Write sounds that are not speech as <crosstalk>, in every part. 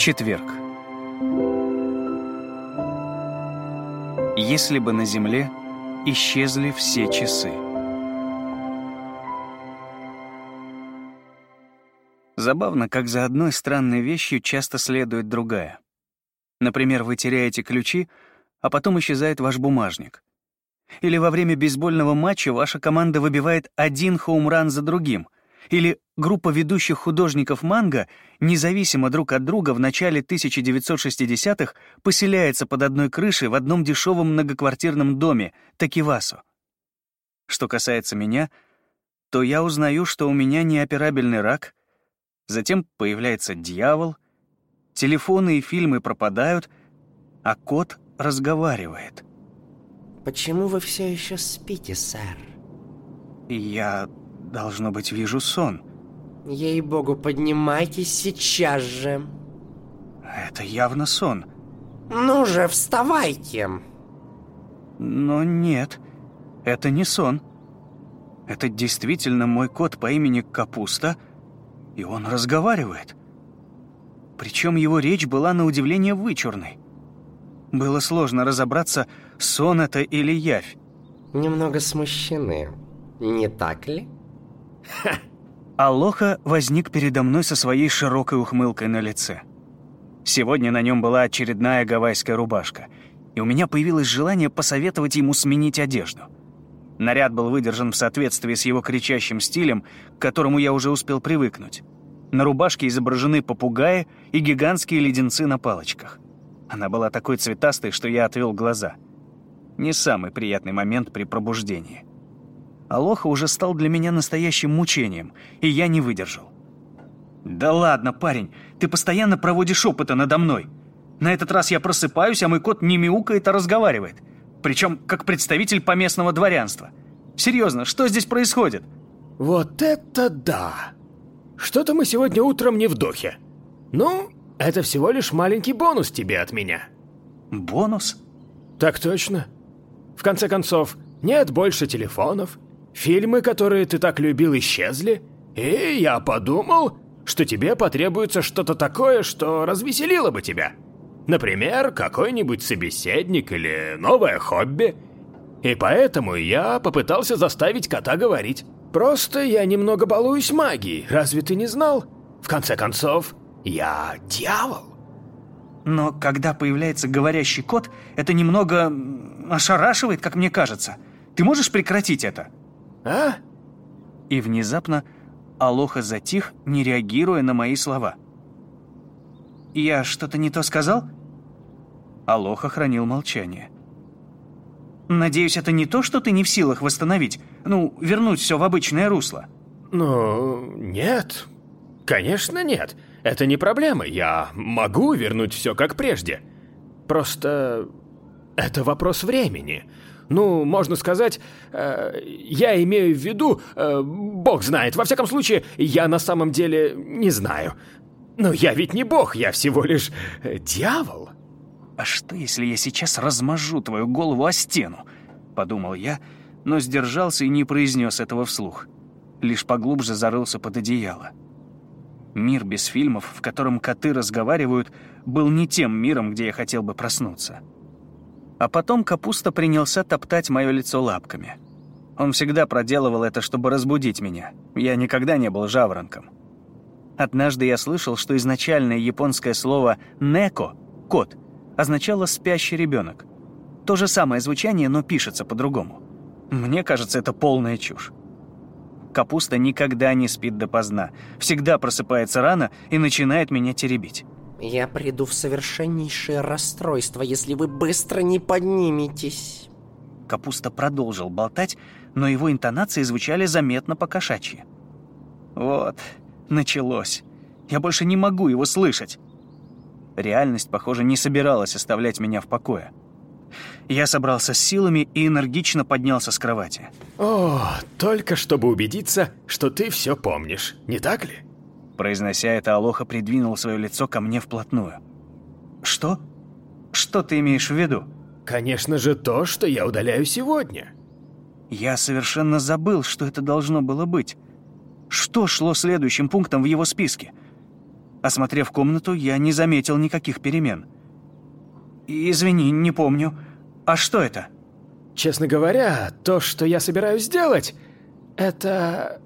Четверг. Если бы на Земле исчезли все часы. Забавно, как за одной странной вещью часто следует другая. Например, вы теряете ключи, а потом исчезает ваш бумажник. Или во время бейсбольного матча ваша команда выбивает один хоумран за другим — или группа ведущих художников манго, независимо друг от друга в начале 1960-х, поселяется под одной крышей в одном дешевом многоквартирном доме, Такивасу. Что касается меня, то я узнаю, что у меня неоперабельный рак, затем появляется дьявол, телефоны и фильмы пропадают, а кот разговаривает. «Почему вы все еще спите, сэр?» Я Должно быть, вижу сон. Ей-богу, поднимайтесь сейчас же. Это явно сон. Ну же, вставайте. Но нет, это не сон. Это действительно мой кот по имени Капуста, и он разговаривает. Причем его речь была на удивление вычурной. Было сложно разобраться, сон это или явь. Немного смущены, не так ли? Алоха возник передо мной со своей широкой ухмылкой на лице. Сегодня на нем была очередная гавайская рубашка, и у меня появилось желание посоветовать ему сменить одежду. Наряд был выдержан в соответствии с его кричащим стилем, к которому я уже успел привыкнуть. На рубашке изображены попугаи и гигантские леденцы на палочках. Она была такой цветастой, что я отвел глаза. Не самый приятный момент при пробуждении. Алоха уже стал для меня настоящим мучением, и я не выдержал. «Да ладно, парень, ты постоянно проводишь опыты надо мной. На этот раз я просыпаюсь, а мой кот не мяукает, а разговаривает. Причем как представитель поместного дворянства. Серьезно, что здесь происходит?» «Вот это да! Что-то мы сегодня утром не в духе. Ну, это всего лишь маленький бонус тебе от меня». «Бонус?» «Так точно. В конце концов, нет больше телефонов, Фильмы, которые ты так любил, исчезли, и я подумал, что тебе потребуется что-то такое, что развеселило бы тебя. Например, какой-нибудь собеседник или новое хобби. И поэтому я попытался заставить кота говорить. Просто я немного балуюсь магией, разве ты не знал? В конце концов, я дьявол. Но когда появляется говорящий кот, это немного ошарашивает, как мне кажется. Ты можешь прекратить это? А? И внезапно Алоха затих, не реагируя на мои слова. «Я что-то не то сказал?» Алоха хранил молчание. «Надеюсь, это не то, что ты не в силах восстановить? Ну, вернуть все в обычное русло?» «Ну, нет. Конечно, нет. Это не проблема. Я могу вернуть все как прежде. Просто это вопрос времени. Ну, можно сказать, э, я имею в виду, э, бог знает, во всяком случае, я на самом деле не знаю. Но я ведь не бог, я всего лишь э, дьявол. «А что, если я сейчас размажу твою голову о стену?» — подумал я, но сдержался и не произнес этого вслух. Лишь поглубже зарылся под одеяло. Мир без фильмов, в котором коты разговаривают, был не тем миром, где я хотел бы проснуться. А потом капуста принялся топтать мое лицо лапками. Он всегда проделывал это, чтобы разбудить меня. Я никогда не был жаворонком. Однажды я слышал, что изначальное японское слово «неко» — «кот» означало «спящий ребенок». То же самое звучание, но пишется по-другому. Мне кажется, это полная чушь. Капуста никогда не спит допоздна, всегда просыпается рано и начинает меня теребить. Я приду в совершеннейшее расстройство, если вы быстро не подниметесь. Капуста продолжил болтать, но его интонации звучали заметно по-кошачьи. Вот, началось. Я больше не могу его слышать. Реальность, похоже, не собиралась оставлять меня в покое. Я собрался с силами и энергично поднялся с кровати. О, только чтобы убедиться, что ты все помнишь, не так ли? Произнося это, Алоха придвинул свое лицо ко мне вплотную. «Что? Что ты имеешь в виду?» «Конечно же то, что я удаляю сегодня». Я совершенно забыл, что это должно было быть. Что шло следующим пунктом в его списке? Осмотрев комнату, я не заметил никаких перемен. «Извини, не помню. А что это?» Честно говоря, то, что я собираюсь сделать, это...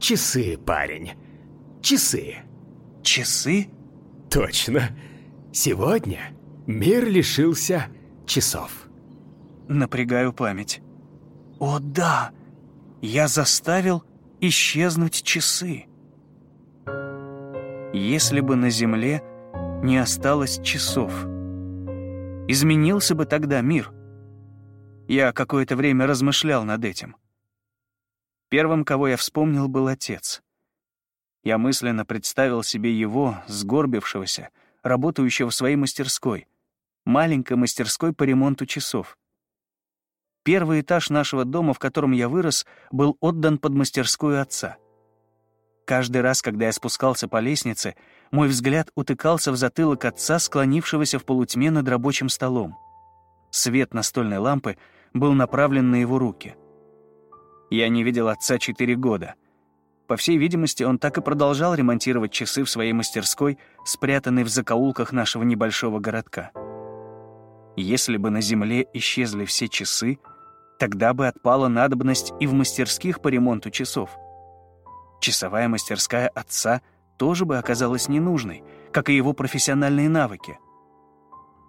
часы, парень. Часы. «Часы?» Точно. Сегодня мир лишился часов. Напрягаю память. «О да! Я заставил исчезнуть часы!» Если бы на Земле не осталось часов, изменился бы тогда мир. Я какое-то время размышлял над этим. Первым, кого я вспомнил, был отец. Я мысленно представил себе его, сгорбившегося, работающего в своей мастерской, маленькой мастерской по ремонту часов. Первый этаж нашего дома, в котором я вырос, был отдан под мастерскую отца. Каждый раз, когда я спускался по лестнице, мой взгляд утыкался в затылок отца, склонившегося в полутьме над рабочим столом. Свет настольной лампы был направлен на его руки. Я не видел отца четыре года — по всей видимости, он так и продолжал ремонтировать часы в своей мастерской, спрятанной в закоулках нашего небольшого городка. Если бы на Земле исчезли все часы, тогда бы отпала надобность и в мастерских по ремонту часов. Часовая мастерская отца тоже бы оказалась ненужной, как и его профессиональные навыки.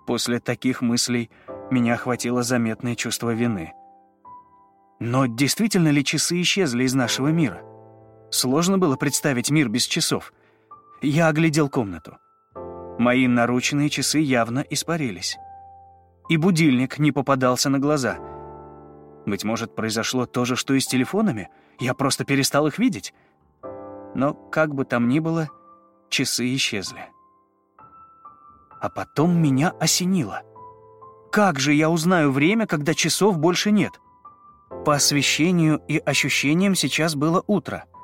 После таких мыслей меня охватило заметное чувство вины. Но действительно ли часы исчезли из нашего мира? Сложно было представить мир без часов. Я оглядел комнату. Мои наручные часы явно испарились. И будильник не попадался на глаза. Быть может, произошло то же, что и с телефонами? Я просто перестал их видеть? Но, как бы там ни было, часы исчезли. А потом меня осенило. Как же я узнаю время, когда часов больше нет? По освещению и ощущениям сейчас было утро —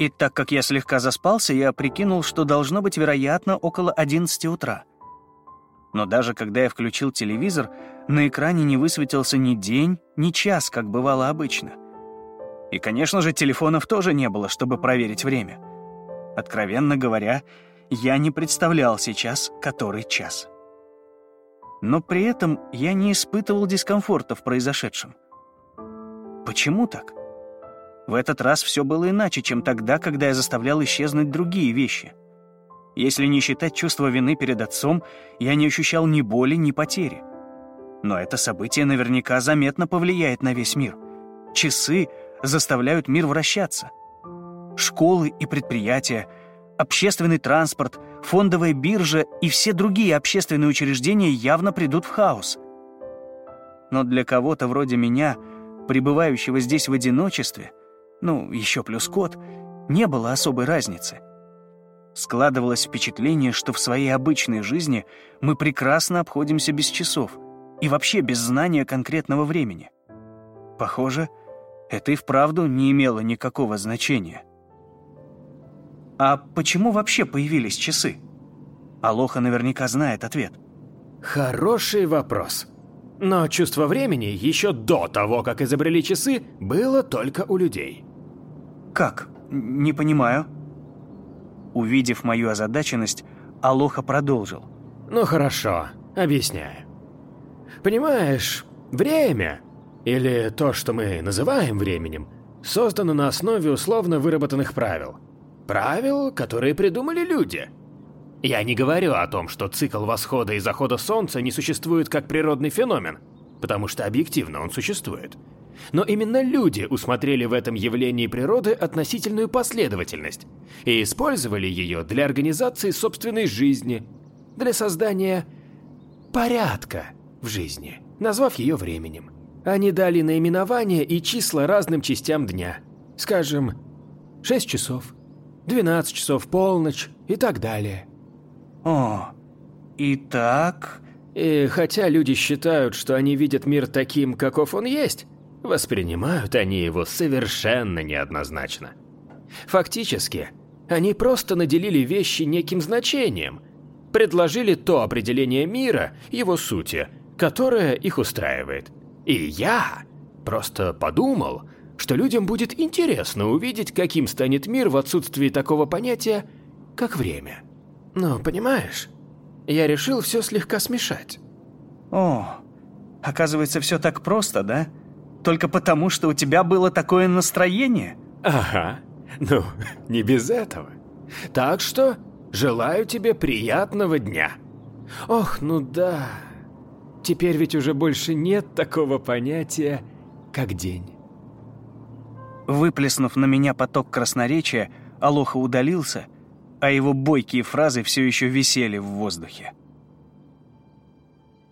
и так как я слегка заспался, я прикинул, что должно быть, вероятно, около 11 утра. Но даже когда я включил телевизор, на экране не высветился ни день, ни час, как бывало обычно. И, конечно же, телефонов тоже не было, чтобы проверить время. Откровенно говоря, я не представлял сейчас, который час. Но при этом я не испытывал дискомфорта в произошедшем. Почему так? В этот раз все было иначе, чем тогда, когда я заставлял исчезнуть другие вещи. Если не считать чувство вины перед отцом, я не ощущал ни боли, ни потери. Но это событие наверняка заметно повлияет на весь мир. Часы заставляют мир вращаться. Школы и предприятия, общественный транспорт, фондовая биржа и все другие общественные учреждения явно придут в хаос. Но для кого-то вроде меня, пребывающего здесь в одиночестве, ну, еще плюс кот, не было особой разницы. Складывалось впечатление, что в своей обычной жизни мы прекрасно обходимся без часов и вообще без знания конкретного времени. Похоже, это и вправду не имело никакого значения. А почему вообще появились часы? Алоха наверняка знает ответ. Хороший вопрос. Но чувство времени еще до того, как изобрели часы, было только у людей. «Как? Не понимаю». Увидев мою озадаченность, Алоха продолжил. «Ну хорошо, объясняю. Понимаешь, время, или то, что мы называем временем, создано на основе условно выработанных правил. Правил, которые придумали люди. Я не говорю о том, что цикл восхода и захода Солнца не существует как природный феномен, потому что объективно он существует. Но именно люди усмотрели в этом явлении природы относительную последовательность и использовали ее для организации собственной жизни, для создания порядка в жизни, назвав ее временем. Они дали наименования и числа разным частям дня. Скажем, 6 часов, 12 часов, полночь и так далее. О, и так... И хотя люди считают, что они видят мир таким, каков он есть, Воспринимают они его совершенно неоднозначно. Фактически, они просто наделили вещи неким значением, предложили то определение мира, его сути, которое их устраивает. И я просто подумал, что людям будет интересно увидеть, каким станет мир в отсутствии такого понятия, как время. Ну, понимаешь, я решил все слегка смешать. О, оказывается, все так просто, да? Только потому, что у тебя было такое настроение? Ага, ну, <laughs> не без этого. Так что желаю тебе приятного дня. Ох, ну да, теперь ведь уже больше нет такого понятия, как день. Выплеснув на меня поток красноречия, Алоха удалился, а его бойкие фразы все еще висели в воздухе.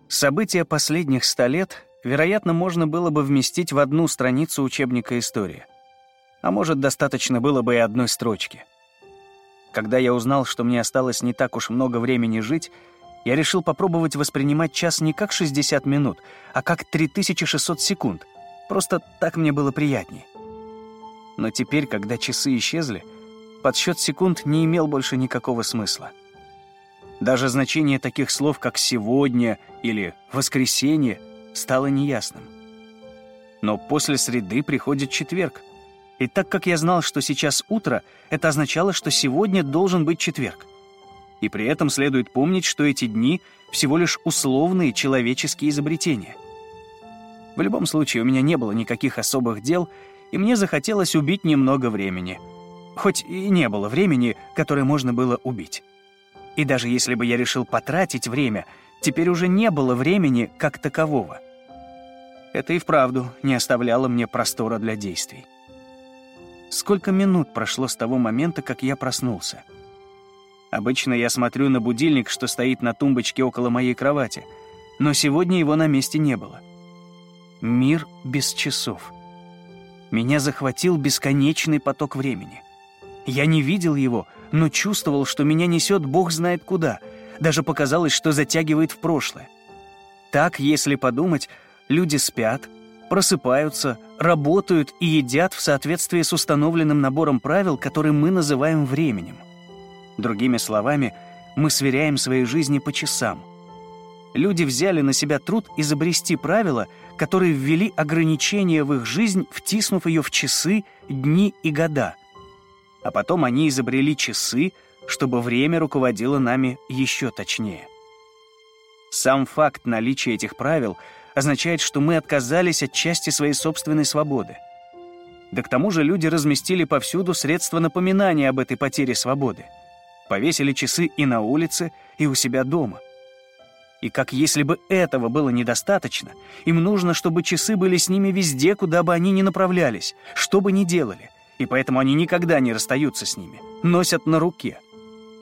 События последних ста лет, вероятно, можно было бы вместить в одну страницу учебника истории. А может, достаточно было бы и одной строчки. Когда я узнал, что мне осталось не так уж много времени жить, я решил попробовать воспринимать час не как 60 минут, а как 3600 секунд. Просто так мне было приятней. Но теперь, когда часы исчезли, подсчет секунд не имел больше никакого смысла. Даже значение таких слов, как «сегодня» или «воскресенье» стало неясным. Но после среды приходит четверг. И так как я знал, что сейчас утро, это означало, что сегодня должен быть четверг. И при этом следует помнить, что эти дни всего лишь условные человеческие изобретения. В любом случае, у меня не было никаких особых дел, и мне захотелось убить немного времени — Хоть и не было времени, которое можно было убить. И даже если бы я решил потратить время, теперь уже не было времени как такового. Это и вправду не оставляло мне простора для действий. Сколько минут прошло с того момента, как я проснулся? Обычно я смотрю на будильник, что стоит на тумбочке около моей кровати, но сегодня его на месте не было. Мир без часов. Меня захватил бесконечный поток времени. Я не видел его, но чувствовал, что меня несет бог знает куда. Даже показалось, что затягивает в прошлое. Так, если подумать, люди спят, просыпаются, работают и едят в соответствии с установленным набором правил, который мы называем временем. Другими словами, мы сверяем свои жизни по часам. Люди взяли на себя труд изобрести правила, которые ввели ограничения в их жизнь, втиснув ее в часы, дни и года — а потом они изобрели часы, чтобы время руководило нами еще точнее. Сам факт наличия этих правил означает, что мы отказались от части своей собственной свободы. Да к тому же люди разместили повсюду средства напоминания об этой потере свободы. Повесили часы и на улице, и у себя дома. И как если бы этого было недостаточно, им нужно, чтобы часы были с ними везде, куда бы они ни направлялись, что бы ни делали — и поэтому они никогда не расстаются с ними, носят на руке.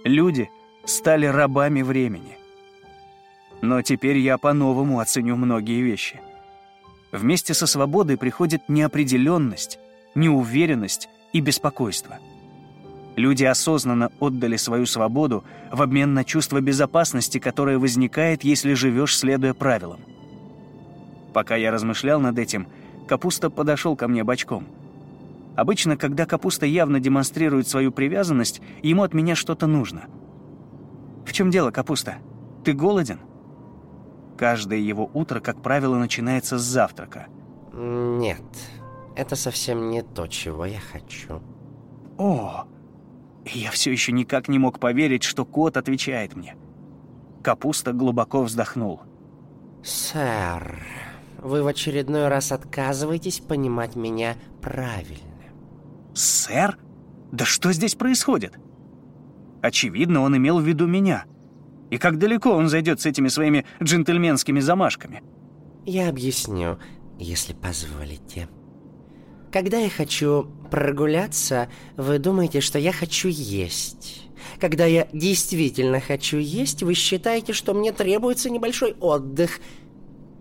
Люди стали рабами времени. Но теперь я по-новому оценю многие вещи. Вместе со свободой приходит неопределенность, неуверенность и беспокойство. Люди осознанно отдали свою свободу в обмен на чувство безопасности, которое возникает, если живешь, следуя правилам. Пока я размышлял над этим, Капуста подошел ко мне бочком — Обычно, когда капуста явно демонстрирует свою привязанность, ему от меня что-то нужно. «В чем дело, капуста? Ты голоден?» Каждое его утро, как правило, начинается с завтрака. «Нет, это совсем не то, чего я хочу». «О!» Я все еще никак не мог поверить, что кот отвечает мне. Капуста глубоко вздохнул. «Сэр, вы в очередной раз отказываетесь понимать меня правильно. «Сэр? Да что здесь происходит?» Очевидно, он имел в виду меня. И как далеко он зайдет с этими своими джентльменскими замашками? Я объясню, если позволите. Когда я хочу прогуляться, вы думаете, что я хочу есть. Когда я действительно хочу есть, вы считаете, что мне требуется небольшой отдых.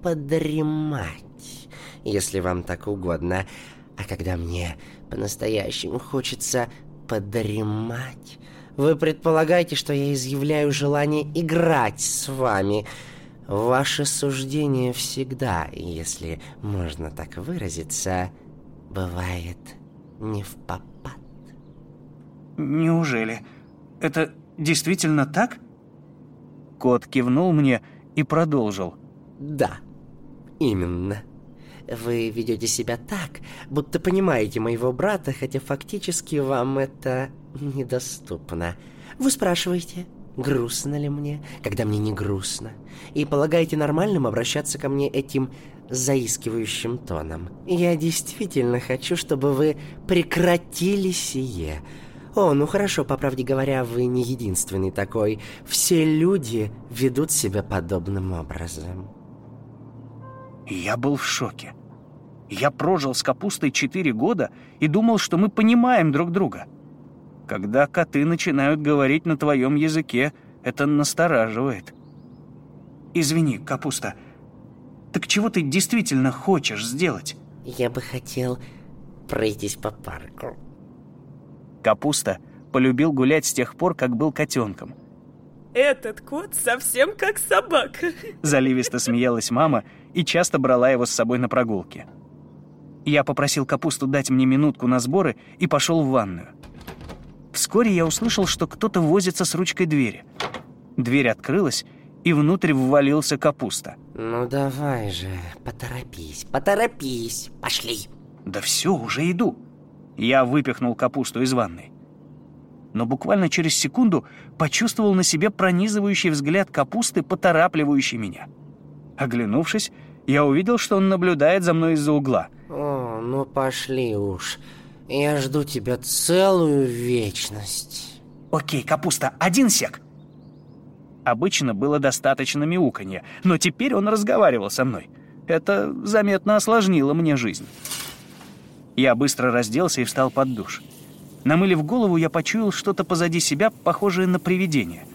Подремать, если вам так угодно. А когда мне по-настоящему хочется подремать. Вы предполагаете, что я изъявляю желание играть с вами. Ваше суждение всегда, если можно так выразиться, бывает не в попад. Неужели? Это действительно так? Кот кивнул мне и продолжил. Да, именно. Вы ведете себя так, будто понимаете моего брата, хотя фактически вам это недоступно. Вы спрашиваете, грустно ли мне, когда мне не грустно, и полагаете нормальным обращаться ко мне этим заискивающим тоном. Я действительно хочу, чтобы вы прекратили сие. О, ну хорошо, по правде говоря, вы не единственный такой. Все люди ведут себя подобным образом. Я был в шоке. Я прожил с капустой четыре года и думал, что мы понимаем друг друга. Когда коты начинают говорить на твоем языке, это настораживает. Извини, капуста, так чего ты действительно хочешь сделать? Я бы хотел пройтись по парку. Капуста полюбил гулять с тех пор, как был котенком. Этот кот совсем как собака. Заливисто смеялась мама и часто брала его с собой на прогулки. Я попросил капусту дать мне минутку на сборы и пошел в ванную. Вскоре я услышал, что кто-то возится с ручкой двери. Дверь открылась, и внутрь ввалился капуста. Ну давай же, поторопись, поторопись, пошли. Да все, уже иду. Я выпихнул капусту из ванной. Но буквально через секунду почувствовал на себе пронизывающий взгляд капусты, поторапливающий меня. Оглянувшись, я увидел, что он наблюдает за мной из-за угла. О, ну пошли уж. Я жду тебя целую вечность. Окей, капуста, один сек. Обычно было достаточно мяуканья, но теперь он разговаривал со мной. Это заметно осложнило мне жизнь. Я быстро разделся и встал под душ. Намылив голову, я почуял что-то позади себя, похожее на привидение.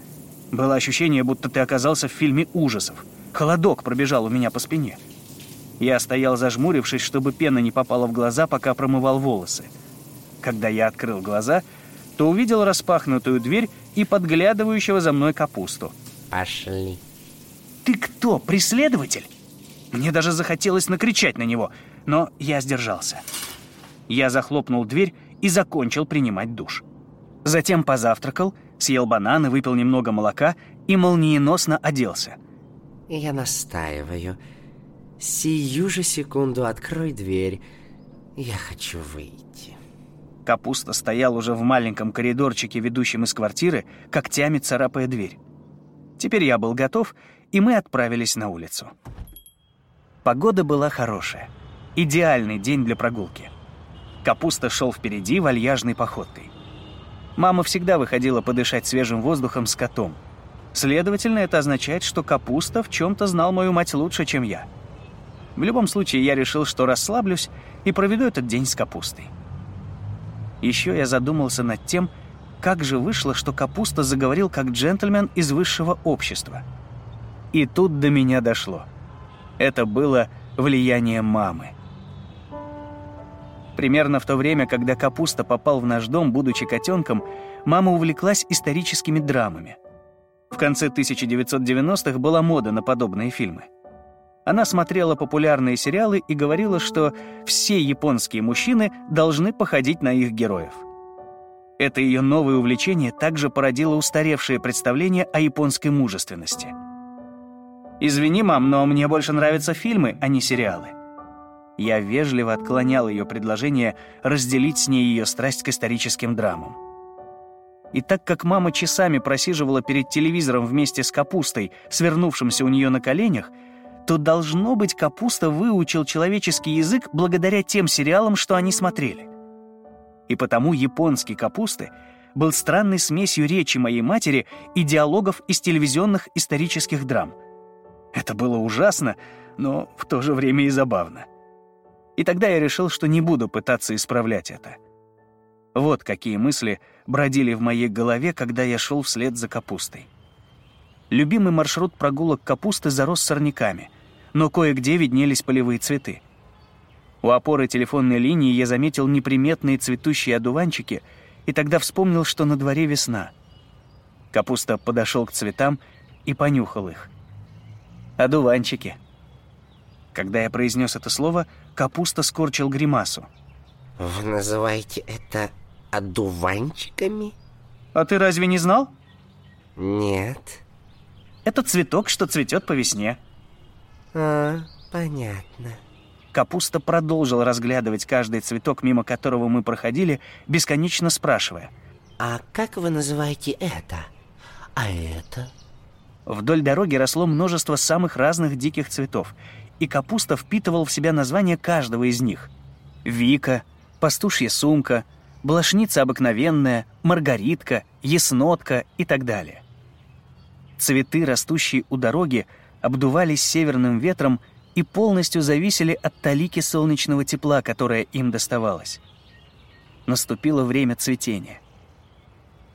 Было ощущение, будто ты оказался в фильме ужасов. Холодок пробежал у меня по спине. Я стоял зажмурившись, чтобы пена не попала в глаза, пока промывал волосы. Когда я открыл глаза, то увидел распахнутую дверь и подглядывающего за мной капусту. Пошли. «Ты кто, преследователь?» Мне даже захотелось накричать на него, но я сдержался. Я захлопнул дверь и закончил принимать душ. Затем позавтракал, съел бананы, выпил немного молока и молниеносно оделся. Я настаиваю. Сию же секунду открой дверь. Я хочу выйти. Капуста стоял уже в маленьком коридорчике, ведущем из квартиры, когтями царапая дверь. Теперь я был готов, и мы отправились на улицу. Погода была хорошая. Идеальный день для прогулки. Капуста шел впереди вальяжной походкой. Мама всегда выходила подышать свежим воздухом с котом. Следовательно, это означает, что Капуста в чем-то знал мою мать лучше, чем я. В любом случае, я решил, что расслаблюсь и проведу этот день с Капустой. Еще я задумался над тем, как же вышло, что Капуста заговорил как джентльмен из высшего общества. И тут до меня дошло. Это было влияние мамы. Примерно в то время, когда Капуста попал в наш дом, будучи котенком, мама увлеклась историческими драмами. В конце 1990-х была мода на подобные фильмы. Она смотрела популярные сериалы и говорила, что все японские мужчины должны походить на их героев. Это ее новое увлечение также породило устаревшее представление о японской мужественности. «Извини, мам, но мне больше нравятся фильмы, а не сериалы». Я вежливо отклонял ее предложение разделить с ней ее страсть к историческим драмам. И так как мама часами просиживала перед телевизором вместе с капустой, свернувшимся у нее на коленях, то, должно быть, Капуста выучил человеческий язык благодаря тем сериалам, что они смотрели. И потому японский Капусты был странной смесью речи моей матери и диалогов из телевизионных исторических драм. Это было ужасно, но в то же время и забавно. И тогда я решил, что не буду пытаться исправлять это. Вот какие мысли бродили в моей голове, когда я шел вслед за капустой. Любимый маршрут прогулок капусты зарос сорняками, но кое-где виднелись полевые цветы. У опоры телефонной линии я заметил неприметные цветущие одуванчики и тогда вспомнил, что на дворе весна. Капуста подошел к цветам и понюхал их. Одуванчики. Когда я произнес это слово, Капуста скорчил гримасу. Вы называете это одуванчиками? А ты разве не знал? Нет. Это цветок, что цветет по весне. А, понятно. Капуста продолжил разглядывать каждый цветок, мимо которого мы проходили, бесконечно спрашивая. А как вы называете это? А это? Вдоль дороги росло множество самых разных диких цветов, и капуста впитывал в себя название каждого из них. Вика, пастушья сумка, блошница обыкновенная, маргаритка, яснотка и так далее. Цветы, растущие у дороги, обдувались северным ветром и полностью зависели от талики солнечного тепла, которое им доставалось. Наступило время цветения.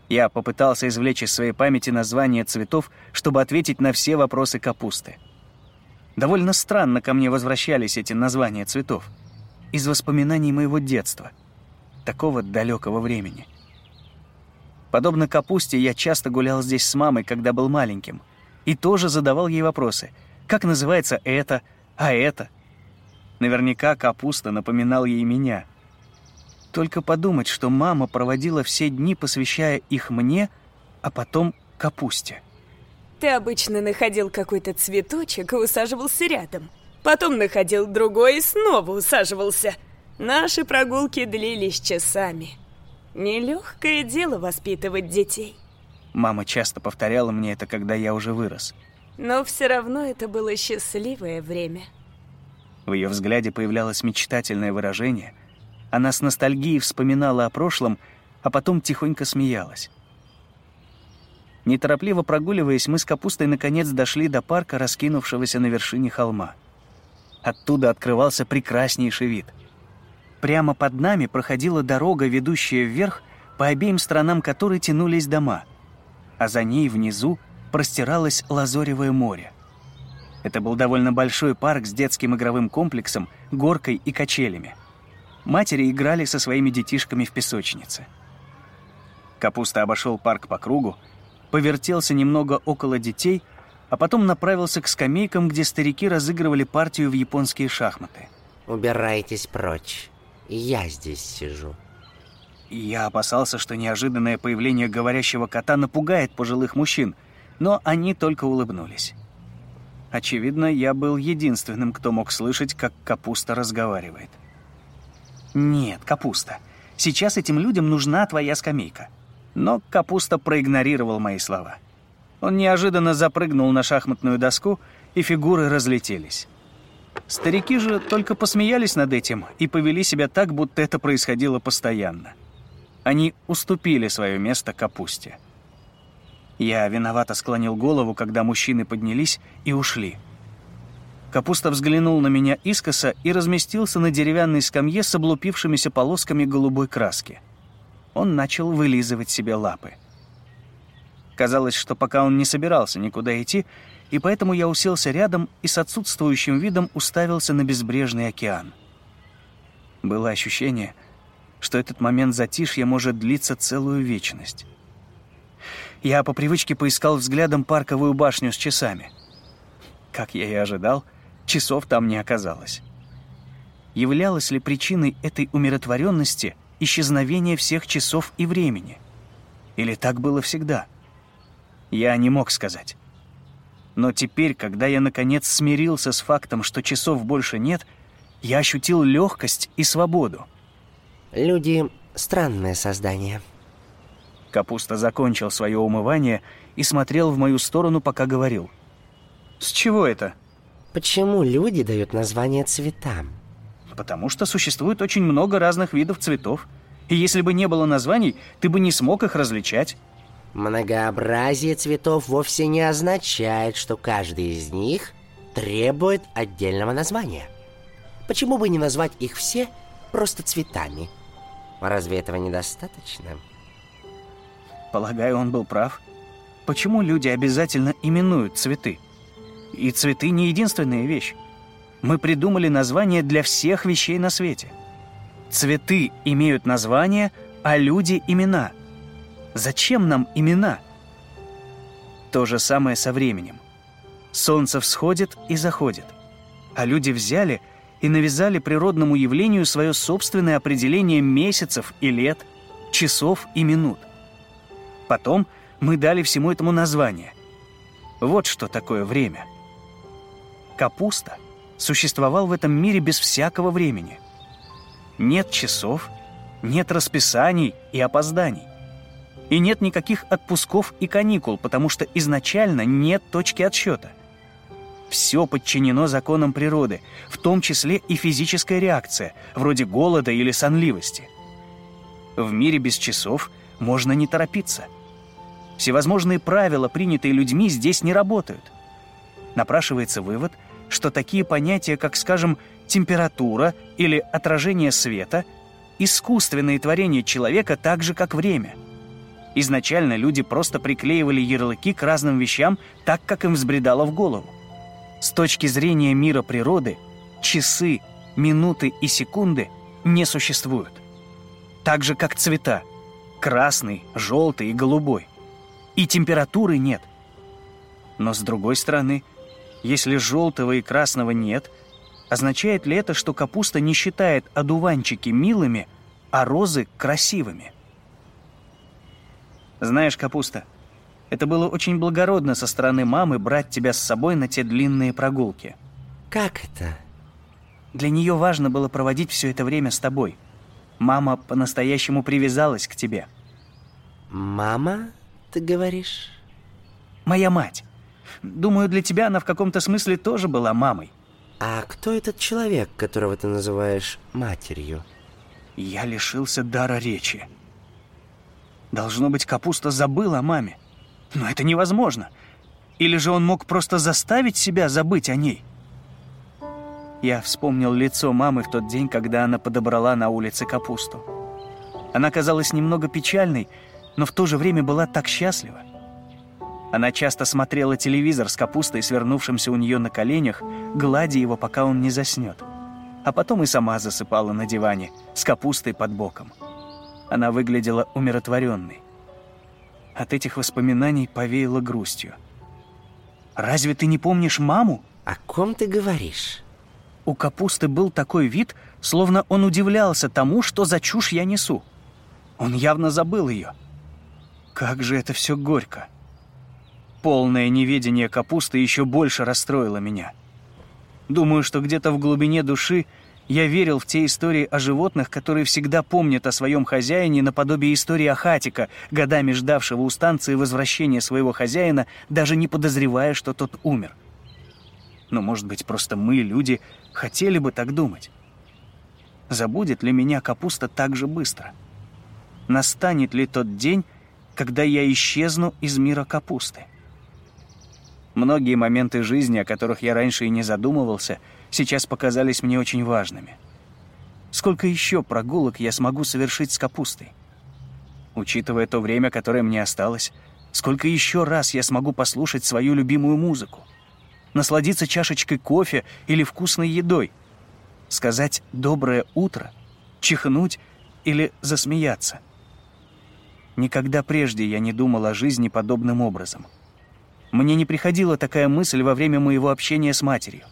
Я попытался извлечь из своей памяти названия цветов, чтобы ответить на все вопросы капусты. Довольно странно ко мне возвращались эти названия цветов. Из воспоминаний моего детства. Такого далекого времени. Подобно капусте, я часто гулял здесь с мамой, когда был маленьким. И тоже задавал ей вопросы. Как называется это, а это? Наверняка капуста напоминал ей меня — только подумать, что мама проводила все дни, посвящая их мне, а потом капусте. Ты обычно находил какой-то цветочек и усаживался рядом. Потом находил другой и снова усаживался. Наши прогулки длились часами. Нелегкое дело воспитывать детей. Мама часто повторяла мне это, когда я уже вырос. Но все равно это было счастливое время. В ее взгляде появлялось мечтательное выражение — она с ностальгией вспоминала о прошлом, а потом тихонько смеялась. Неторопливо прогуливаясь, мы с Капустой наконец дошли до парка, раскинувшегося на вершине холма. Оттуда открывался прекраснейший вид. Прямо под нами проходила дорога, ведущая вверх, по обеим сторонам которой тянулись дома, а за ней внизу простиралось лазоревое море. Это был довольно большой парк с детским игровым комплексом, горкой и качелями матери играли со своими детишками в песочнице. Капуста обошел парк по кругу, повертелся немного около детей, а потом направился к скамейкам, где старики разыгрывали партию в японские шахматы. «Убирайтесь прочь. Я здесь сижу». Я опасался, что неожиданное появление говорящего кота напугает пожилых мужчин, но они только улыбнулись. Очевидно, я был единственным, кто мог слышать, как капуста разговаривает. «Нет, капуста. Сейчас этим людям нужна твоя скамейка». Но капуста проигнорировал мои слова. Он неожиданно запрыгнул на шахматную доску, и фигуры разлетелись. Старики же только посмеялись над этим и повели себя так, будто это происходило постоянно. Они уступили свое место капусте. Я виновато склонил голову, когда мужчины поднялись и ушли. Капуста взглянул на меня искоса и разместился на деревянной скамье с облупившимися полосками голубой краски. Он начал вылизывать себе лапы. Казалось, что пока он не собирался никуда идти, и поэтому я уселся рядом и с отсутствующим видом уставился на безбрежный океан. Было ощущение, что этот момент затишья может длиться целую вечность. Я по привычке поискал взглядом парковую башню с часами. Как я и ожидал — часов там не оказалось. Являлась ли причиной этой умиротворенности исчезновение всех часов и времени? Или так было всегда? Я не мог сказать. Но теперь, когда я наконец смирился с фактом, что часов больше нет, я ощутил легкость и свободу. Люди — странное создание. Капуста закончил свое умывание и смотрел в мою сторону, пока говорил. «С чего это?» Почему люди дают название цветам? Потому что существует очень много разных видов цветов. И если бы не было названий, ты бы не смог их различать. Многообразие цветов вовсе не означает, что каждый из них требует отдельного названия. Почему бы не назвать их все просто цветами? Разве этого недостаточно? Полагаю, он был прав. Почему люди обязательно именуют цветы? И цветы не единственная вещь. Мы придумали название для всех вещей на свете. Цветы имеют название, а люди — имена. Зачем нам имена? То же самое со временем. Солнце всходит и заходит. А люди взяли и навязали природному явлению свое собственное определение месяцев и лет, часов и минут. Потом мы дали всему этому название. Вот что такое время — капуста, существовал в этом мире без всякого времени. Нет часов, нет расписаний и опозданий. И нет никаких отпусков и каникул, потому что изначально нет точки отсчета. Все подчинено законам природы, в том числе и физическая реакция, вроде голода или сонливости. В мире без часов можно не торопиться. Всевозможные правила, принятые людьми, здесь не работают. Напрашивается вывод, что такие понятия, как, скажем, температура или отражение света – искусственные творения человека так же, как время. Изначально люди просто приклеивали ярлыки к разным вещам так, как им взбредало в голову. С точки зрения мира природы, часы, минуты и секунды не существуют. Так же, как цвета – красный, желтый и голубой. И температуры нет. Но с другой стороны, если желтого и красного нет – Означает ли это, что капуста не считает одуванчики милыми, а розы красивыми? Знаешь, капуста, это было очень благородно со стороны мамы брать тебя с собой на те длинные прогулки. Как это? Для нее важно было проводить все это время с тобой. Мама по-настоящему привязалась к тебе. Мама, ты говоришь? Моя мать. Думаю, для тебя она в каком-то смысле тоже была мамой. А кто этот человек, которого ты называешь матерью? Я лишился дара речи. Должно быть, Капуста забыл о маме. Но это невозможно. Или же он мог просто заставить себя забыть о ней? Я вспомнил лицо мамы в тот день, когда она подобрала на улице капусту. Она казалась немного печальной, но в то же время была так счастлива. Она часто смотрела телевизор с капустой, свернувшимся у нее на коленях, гладя его, пока он не заснет. А потом и сама засыпала на диване, с капустой под боком. Она выглядела умиротворенной. От этих воспоминаний повеяло грустью. «Разве ты не помнишь маму?» «О ком ты говоришь?» У капусты был такой вид, словно он удивлялся тому, что за чушь я несу. Он явно забыл ее. Как же это все горько. Полное неведение капусты еще больше расстроило меня. Думаю, что где-то в глубине души я верил в те истории о животных, которые всегда помнят о своем хозяине наподобие истории о Хатика, годами ждавшего у станции возвращения своего хозяина, даже не подозревая, что тот умер. Но, может быть, просто мы, люди, хотели бы так думать. Забудет ли меня капуста так же быстро? Настанет ли тот день, когда я исчезну из мира капусты? Многие моменты жизни, о которых я раньше и не задумывался, сейчас показались мне очень важными. Сколько еще прогулок я смогу совершить с капустой? Учитывая то время, которое мне осталось, сколько еще раз я смогу послушать свою любимую музыку? Насладиться чашечкой кофе или вкусной едой? Сказать «доброе утро», чихнуть или засмеяться? Никогда прежде я не думал о жизни подобным образом — мне не приходила такая мысль во время моего общения с матерью.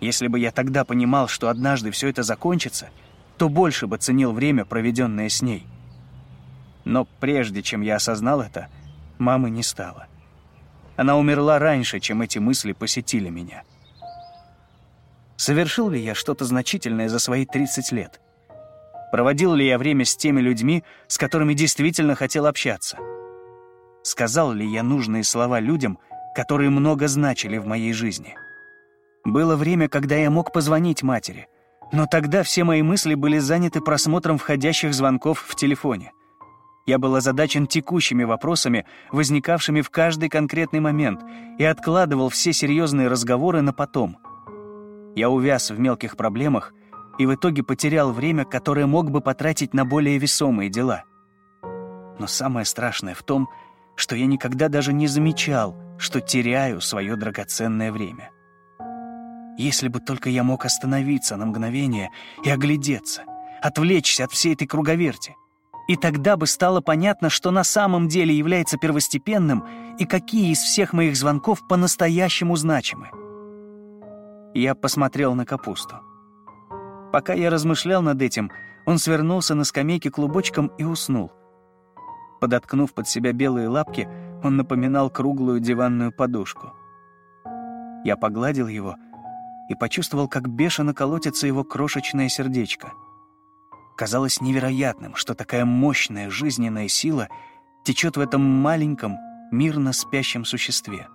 Если бы я тогда понимал, что однажды все это закончится, то больше бы ценил время, проведенное с ней. Но прежде чем я осознал это, мамы не стало. Она умерла раньше, чем эти мысли посетили меня. Совершил ли я что-то значительное за свои 30 лет? Проводил ли я время с теми людьми, с которыми действительно хотел общаться? Сказал ли я нужные слова людям, которые много значили в моей жизни. Было время, когда я мог позвонить матери, но тогда все мои мысли были заняты просмотром входящих звонков в телефоне. Я был озадачен текущими вопросами, возникавшими в каждый конкретный момент, и откладывал все серьезные разговоры на потом. Я увяз в мелких проблемах и в итоге потерял время, которое мог бы потратить на более весомые дела. Но самое страшное в том, что что я никогда даже не замечал, что теряю свое драгоценное время. Если бы только я мог остановиться на мгновение и оглядеться, отвлечься от всей этой круговерти, и тогда бы стало понятно, что на самом деле является первостепенным и какие из всех моих звонков по-настоящему значимы. Я посмотрел на капусту. Пока я размышлял над этим, он свернулся на скамейке клубочком и уснул — Подоткнув под себя белые лапки, он напоминал круглую диванную подушку. Я погладил его и почувствовал, как бешено колотится его крошечное сердечко. Казалось невероятным, что такая мощная жизненная сила течет в этом маленьком, мирно спящем существе.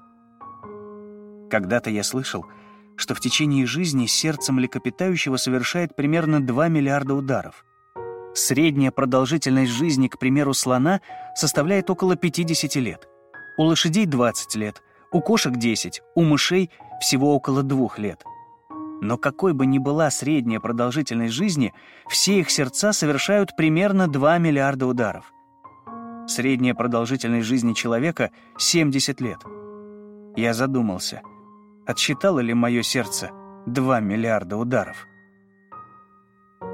Когда-то я слышал, что в течение жизни сердце млекопитающего совершает примерно 2 миллиарда ударов. Средняя продолжительность жизни, к примеру, слона составляет около 50 лет. У лошадей 20 лет, у кошек 10, у мышей всего около 2 лет. Но какой бы ни была средняя продолжительность жизни, все их сердца совершают примерно 2 миллиарда ударов. Средняя продолжительность жизни человека — 70 лет. Я задумался, отсчитало ли мое сердце 2 миллиарда ударов?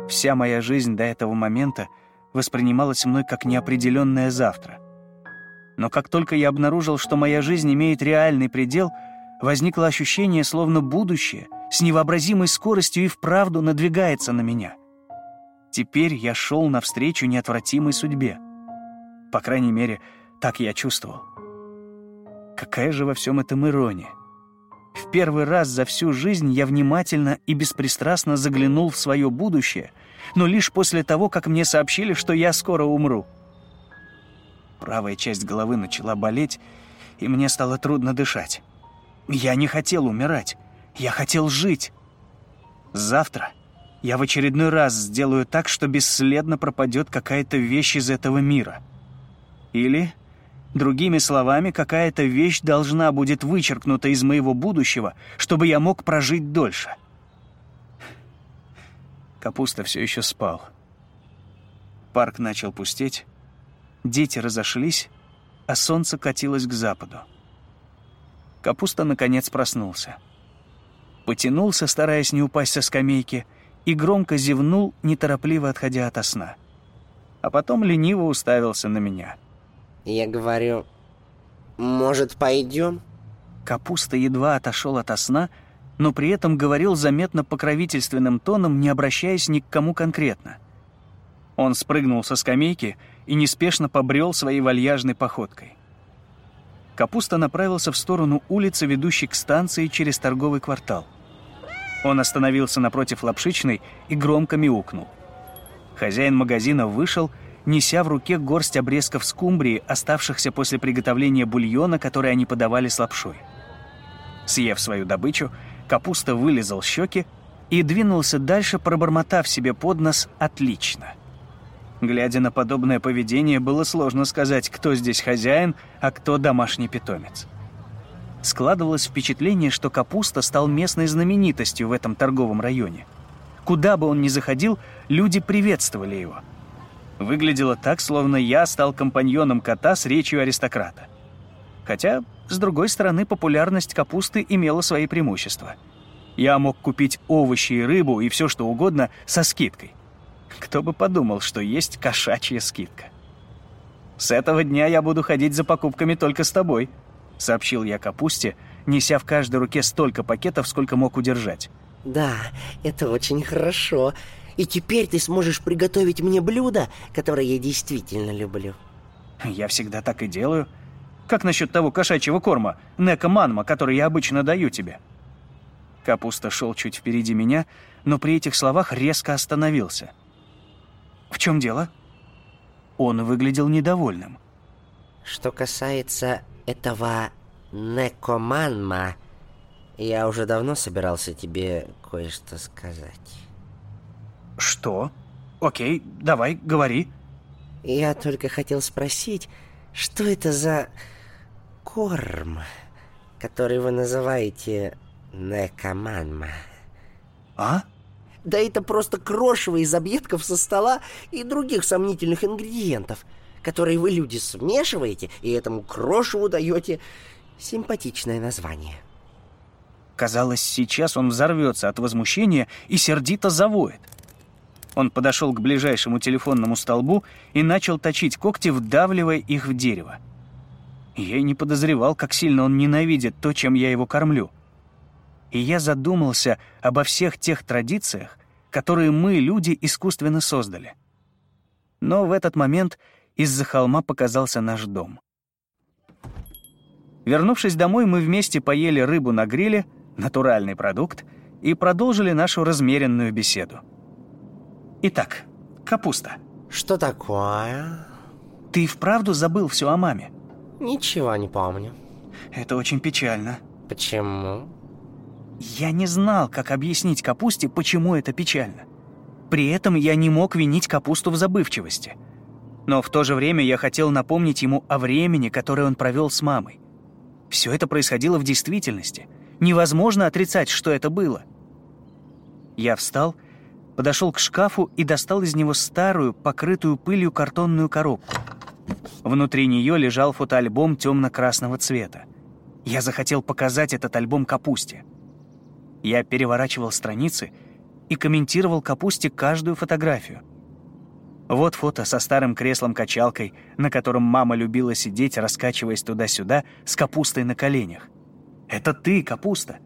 Вся моя жизнь до этого момента воспринималась мной как неопределенное завтра. Но как только я обнаружил, что моя жизнь имеет реальный предел, возникло ощущение, словно будущее с невообразимой скоростью и вправду надвигается на меня. Теперь я шел навстречу неотвратимой судьбе. По крайней мере, так я чувствовал. Какая же во всем этом ирония? В первый раз за всю жизнь я внимательно и беспристрастно заглянул в свое будущее, но лишь после того, как мне сообщили, что я скоро умру. Правая часть головы начала болеть, и мне стало трудно дышать. Я не хотел умирать, я хотел жить. Завтра я в очередной раз сделаю так, что бесследно пропадет какая-то вещь из этого мира. Или Другими словами, какая-то вещь должна будет вычеркнута из моего будущего, чтобы я мог прожить дольше. Капуста все еще спал. Парк начал пустеть, дети разошлись, а солнце катилось к западу. Капуста, наконец, проснулся. Потянулся, стараясь не упасть со скамейки, и громко зевнул, неторопливо отходя от сна. А потом лениво уставился на меня — я говорю, может, пойдем? Капуста едва отошел от сна, но при этом говорил заметно покровительственным тоном, не обращаясь ни к кому конкретно. Он спрыгнул со скамейки и неспешно побрел своей вальяжной походкой. Капуста направился в сторону улицы, ведущей к станции через торговый квартал. Он остановился напротив лапшичной и громко мяукнул. Хозяин магазина вышел неся в руке горсть обрезков скумбрии, оставшихся после приготовления бульона, который они подавали с лапшой. Съев свою добычу, капуста вылезал щеки и двинулся дальше, пробормотав себе под нос «отлично». Глядя на подобное поведение, было сложно сказать, кто здесь хозяин, а кто домашний питомец. Складывалось впечатление, что капуста стал местной знаменитостью в этом торговом районе. Куда бы он ни заходил, люди приветствовали его – Выглядело так, словно я стал компаньоном кота с речью аристократа. Хотя, с другой стороны, популярность капусты имела свои преимущества. Я мог купить овощи и рыбу и все что угодно со скидкой. Кто бы подумал, что есть кошачья скидка. «С этого дня я буду ходить за покупками только с тобой», — сообщил я капусте, неся в каждой руке столько пакетов, сколько мог удержать. «Да, это очень хорошо и теперь ты сможешь приготовить мне блюдо, которое я действительно люблю. Я всегда так и делаю. Как насчет того кошачьего корма, нека-манма, который я обычно даю тебе? Капуста шел чуть впереди меня, но при этих словах резко остановился. В чем дело? Он выглядел недовольным. Что касается этого некоманма, я уже давно собирался тебе кое-что сказать. «Что? Окей, давай, говори». «Я только хотел спросить, что это за корм, который вы называете некоманма?» «А?» «Да это просто крошево из объедков со стола и других сомнительных ингредиентов, которые вы, люди, смешиваете и этому крошеву даете симпатичное название». Казалось, сейчас он взорвется от возмущения и сердито завоет. Он подошел к ближайшему телефонному столбу и начал точить когти, вдавливая их в дерево. Я и не подозревал, как сильно он ненавидит то, чем я его кормлю. И я задумался обо всех тех традициях, которые мы, люди, искусственно создали. Но в этот момент из-за холма показался наш дом. Вернувшись домой, мы вместе поели рыбу на гриле, натуральный продукт, и продолжили нашу размеренную беседу. Итак, капуста. Что такое? Ты вправду забыл все о маме? Ничего не помню. Это очень печально. Почему? Я не знал, как объяснить капусте, почему это печально. При этом я не мог винить капусту в забывчивости. Но в то же время я хотел напомнить ему о времени, которое он провел с мамой. Все это происходило в действительности. Невозможно отрицать, что это было. Я встал, подошел к шкафу и достал из него старую, покрытую пылью картонную коробку. Внутри нее лежал фотоальбом темно-красного цвета. Я захотел показать этот альбом капусте. Я переворачивал страницы и комментировал капусте каждую фотографию. Вот фото со старым креслом-качалкой, на котором мама любила сидеть, раскачиваясь туда-сюда, с капустой на коленях. Это ты, капуста.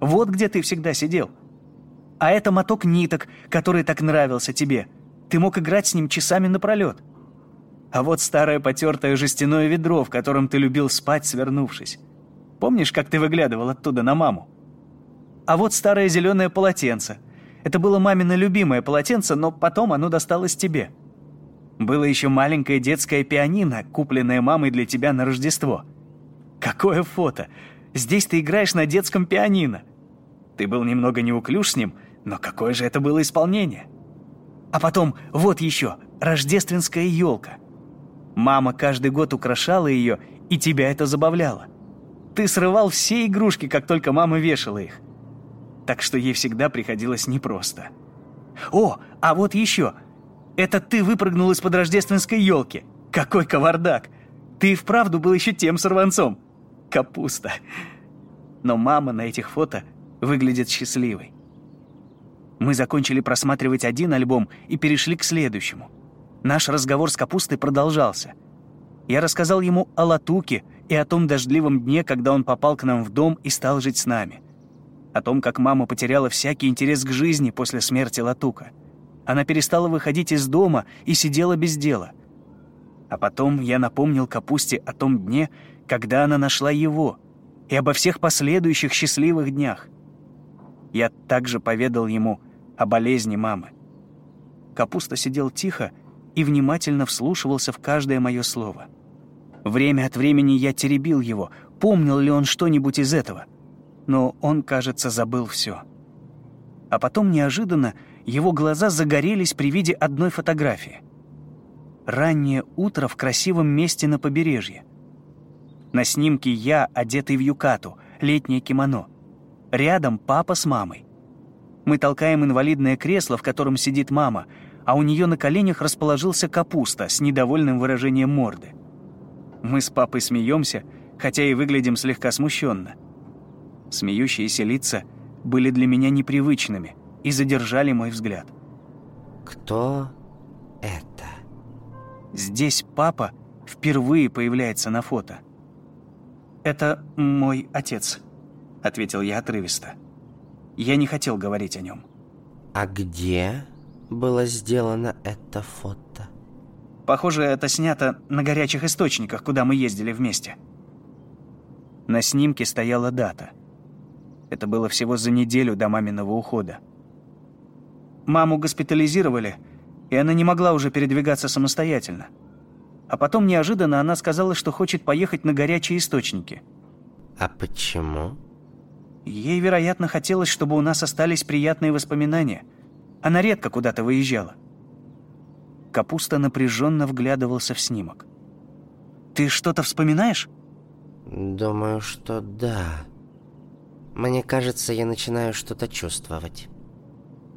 Вот где ты всегда сидел. А это моток ниток, который так нравился тебе. Ты мог играть с ним часами напролет. А вот старое потертое жестяное ведро, в котором ты любил спать, свернувшись. Помнишь, как ты выглядывал оттуда на маму? А вот старое зеленое полотенце. Это было мамино любимое полотенце, но потом оно досталось тебе. Было еще маленькое детское пианино, купленное мамой для тебя на Рождество. Какое фото! Здесь ты играешь на детском пианино. Ты был немного неуклюж с ним, но какое же это было исполнение? А потом, вот еще, рождественская елка. Мама каждый год украшала ее, и тебя это забавляло. Ты срывал все игрушки, как только мама вешала их так что ей всегда приходилось непросто. «О, а вот еще! Это ты выпрыгнул из-под рождественской елки! Какой кавардак! Ты и вправду был еще тем сорванцом! Капуста!» Но мама на этих фото выглядит счастливой. Мы закончили просматривать один альбом и перешли к следующему. Наш разговор с капустой продолжался. Я рассказал ему о Латуке и о том дождливом дне, когда он попал к нам в дом и стал жить с нами о том, как мама потеряла всякий интерес к жизни после смерти Латука. Она перестала выходить из дома и сидела без дела. А потом я напомнил Капусте о том дне, когда она нашла его, и обо всех последующих счастливых днях. Я также поведал ему о болезни мамы. Капуста сидел тихо и внимательно вслушивался в каждое мое слово. Время от времени я теребил его, помнил ли он что-нибудь из этого — но он, кажется, забыл все. А потом неожиданно его глаза загорелись при виде одной фотографии. Раннее утро в красивом месте на побережье. На снимке я, одетый в юкату, летнее кимоно. Рядом папа с мамой. Мы толкаем инвалидное кресло, в котором сидит мама, а у нее на коленях расположился капуста с недовольным выражением морды. Мы с папой смеемся, хотя и выглядим слегка смущенно. Смеющиеся лица были для меня непривычными и задержали мой взгляд. «Кто это?» Здесь папа впервые появляется на фото. «Это мой отец», — ответил я отрывисто. Я не хотел говорить о нем. «А где было сделано это фото?» Похоже, это снято на горячих источниках, куда мы ездили вместе. На снимке стояла дата — это было всего за неделю до маминого ухода. Маму госпитализировали, и она не могла уже передвигаться самостоятельно. А потом неожиданно она сказала, что хочет поехать на горячие источники. А почему? Ей, вероятно, хотелось, чтобы у нас остались приятные воспоминания. Она редко куда-то выезжала. Капуста напряженно вглядывался в снимок. «Ты что-то вспоминаешь?» «Думаю, что да», мне кажется, я начинаю что-то чувствовать.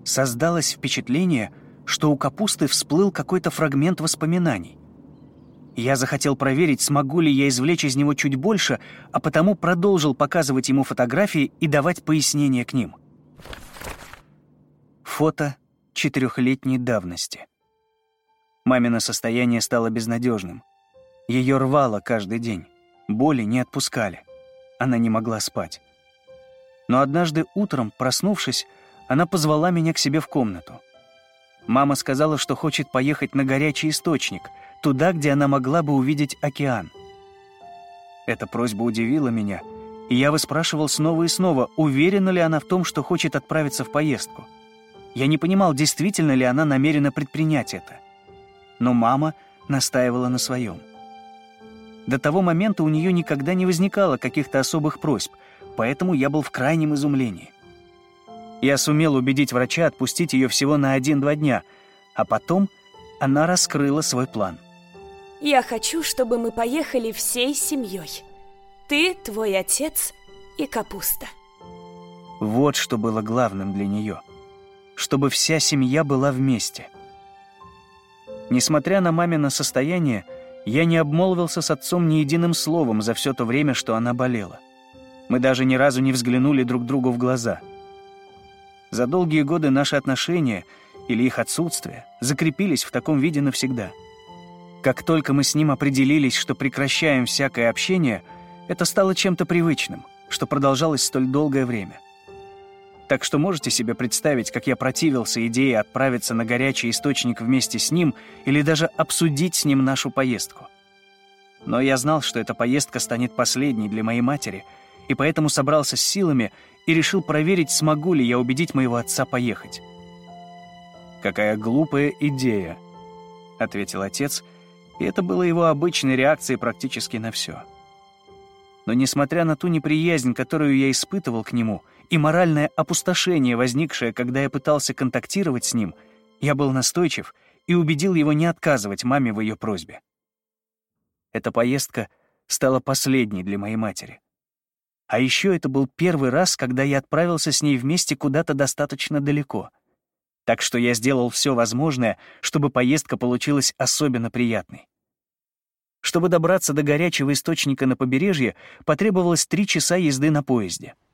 Создалось впечатление, что у капусты всплыл какой-то фрагмент воспоминаний. Я захотел проверить, смогу ли я извлечь из него чуть больше, а потому продолжил показывать ему фотографии и давать пояснения к ним. Фото четырехлетней давности. Мамино состояние стало безнадежным. Ее рвало каждый день. Боли не отпускали. Она не могла спать. Но однажды утром, проснувшись, она позвала меня к себе в комнату. Мама сказала, что хочет поехать на горячий источник, туда, где она могла бы увидеть океан. Эта просьба удивила меня, и я выспрашивал снова и снова, уверена ли она в том, что хочет отправиться в поездку. Я не понимал, действительно ли она намерена предпринять это. Но мама настаивала на своем. До того момента у нее никогда не возникало каких-то особых просьб, поэтому я был в крайнем изумлении. Я сумел убедить врача отпустить ее всего на один-два дня, а потом она раскрыла свой план. «Я хочу, чтобы мы поехали всей семьей. Ты, твой отец и капуста». Вот что было главным для нее. Чтобы вся семья была вместе. Несмотря на мамино состояние, я не обмолвился с отцом ни единым словом за все то время, что она болела. Мы даже ни разу не взглянули друг другу в глаза. За долгие годы наши отношения или их отсутствие закрепились в таком виде навсегда. Как только мы с ним определились, что прекращаем всякое общение, это стало чем-то привычным, что продолжалось столь долгое время. Так что можете себе представить, как я противился идее отправиться на горячий источник вместе с ним или даже обсудить с ним нашу поездку. Но я знал, что эта поездка станет последней для моей матери, и поэтому собрался с силами и решил проверить, смогу ли я убедить моего отца поехать. «Какая глупая идея», — ответил отец, и это было его обычной реакцией практически на все. Но несмотря на ту неприязнь, которую я испытывал к нему — и моральное опустошение, возникшее, когда я пытался контактировать с ним, я был настойчив и убедил его не отказывать маме в ее просьбе. Эта поездка стала последней для моей матери. А еще это был первый раз, когда я отправился с ней вместе куда-то достаточно далеко. Так что я сделал все возможное, чтобы поездка получилась особенно приятной. Чтобы добраться до горячего источника на побережье, потребовалось три часа езды на поезде —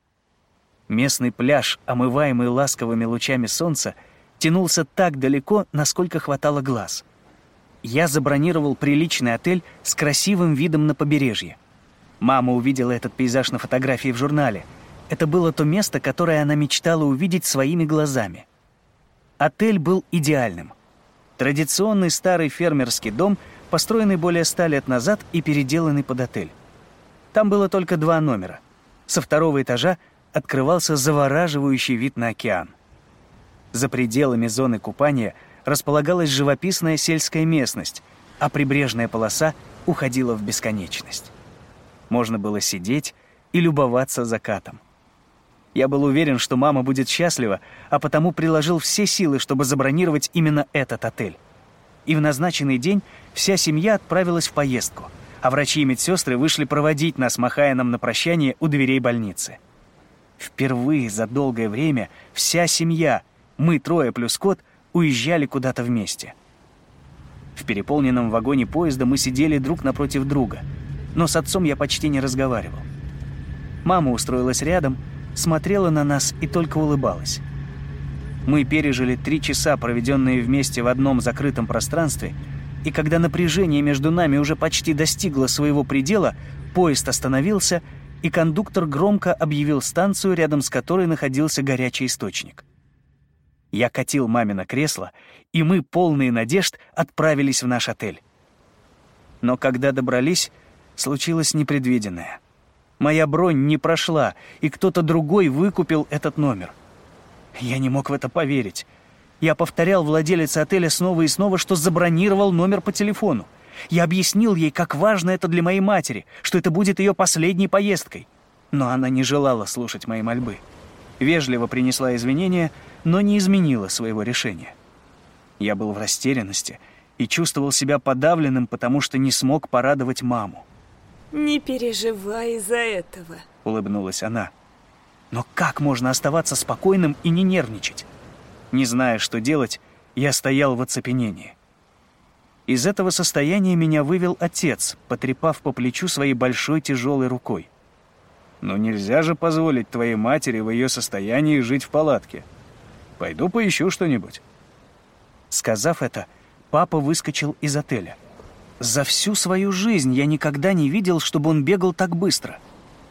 Местный пляж, омываемый ласковыми лучами солнца, тянулся так далеко, насколько хватало глаз. Я забронировал приличный отель с красивым видом на побережье. Мама увидела этот пейзаж на фотографии в журнале. Это было то место, которое она мечтала увидеть своими глазами. Отель был идеальным. Традиционный старый фермерский дом, построенный более ста лет назад и переделанный под отель. Там было только два номера. Со второго этажа открывался завораживающий вид на океан. За пределами зоны купания располагалась живописная сельская местность, а прибрежная полоса уходила в бесконечность. Можно было сидеть и любоваться закатом. Я был уверен, что мама будет счастлива, а потому приложил все силы, чтобы забронировать именно этот отель. И в назначенный день вся семья отправилась в поездку, а врачи и медсестры вышли проводить нас, махая нам на прощание у дверей больницы. Впервые за долгое время вся семья, мы трое плюс кот, уезжали куда-то вместе. В переполненном вагоне поезда мы сидели друг напротив друга, но с отцом я почти не разговаривал. Мама устроилась рядом, смотрела на нас и только улыбалась. Мы пережили три часа, проведенные вместе в одном закрытом пространстве, и когда напряжение между нами уже почти достигло своего предела, поезд остановился — и кондуктор громко объявил станцию, рядом с которой находился горячий источник. Я катил мамино кресло, и мы, полные надежд, отправились в наш отель. Но когда добрались, случилось непредвиденное. Моя бронь не прошла, и кто-то другой выкупил этот номер. Я не мог в это поверить. Я повторял владелице отеля снова и снова, что забронировал номер по телефону. Я объяснил ей, как важно это для моей матери, что это будет ее последней поездкой. Но она не желала слушать мои мольбы. Вежливо принесла извинения, но не изменила своего решения. Я был в растерянности и чувствовал себя подавленным, потому что не смог порадовать маму. «Не переживай из-за этого», — улыбнулась она. «Но как можно оставаться спокойным и не нервничать?» Не зная, что делать, я стоял в оцепенении. Из этого состояния меня вывел отец, потрепав по плечу своей большой тяжелой рукой. «Но нельзя же позволить твоей матери в ее состоянии жить в палатке. Пойду поищу что-нибудь». Сказав это, папа выскочил из отеля. За всю свою жизнь я никогда не видел, чтобы он бегал так быстро.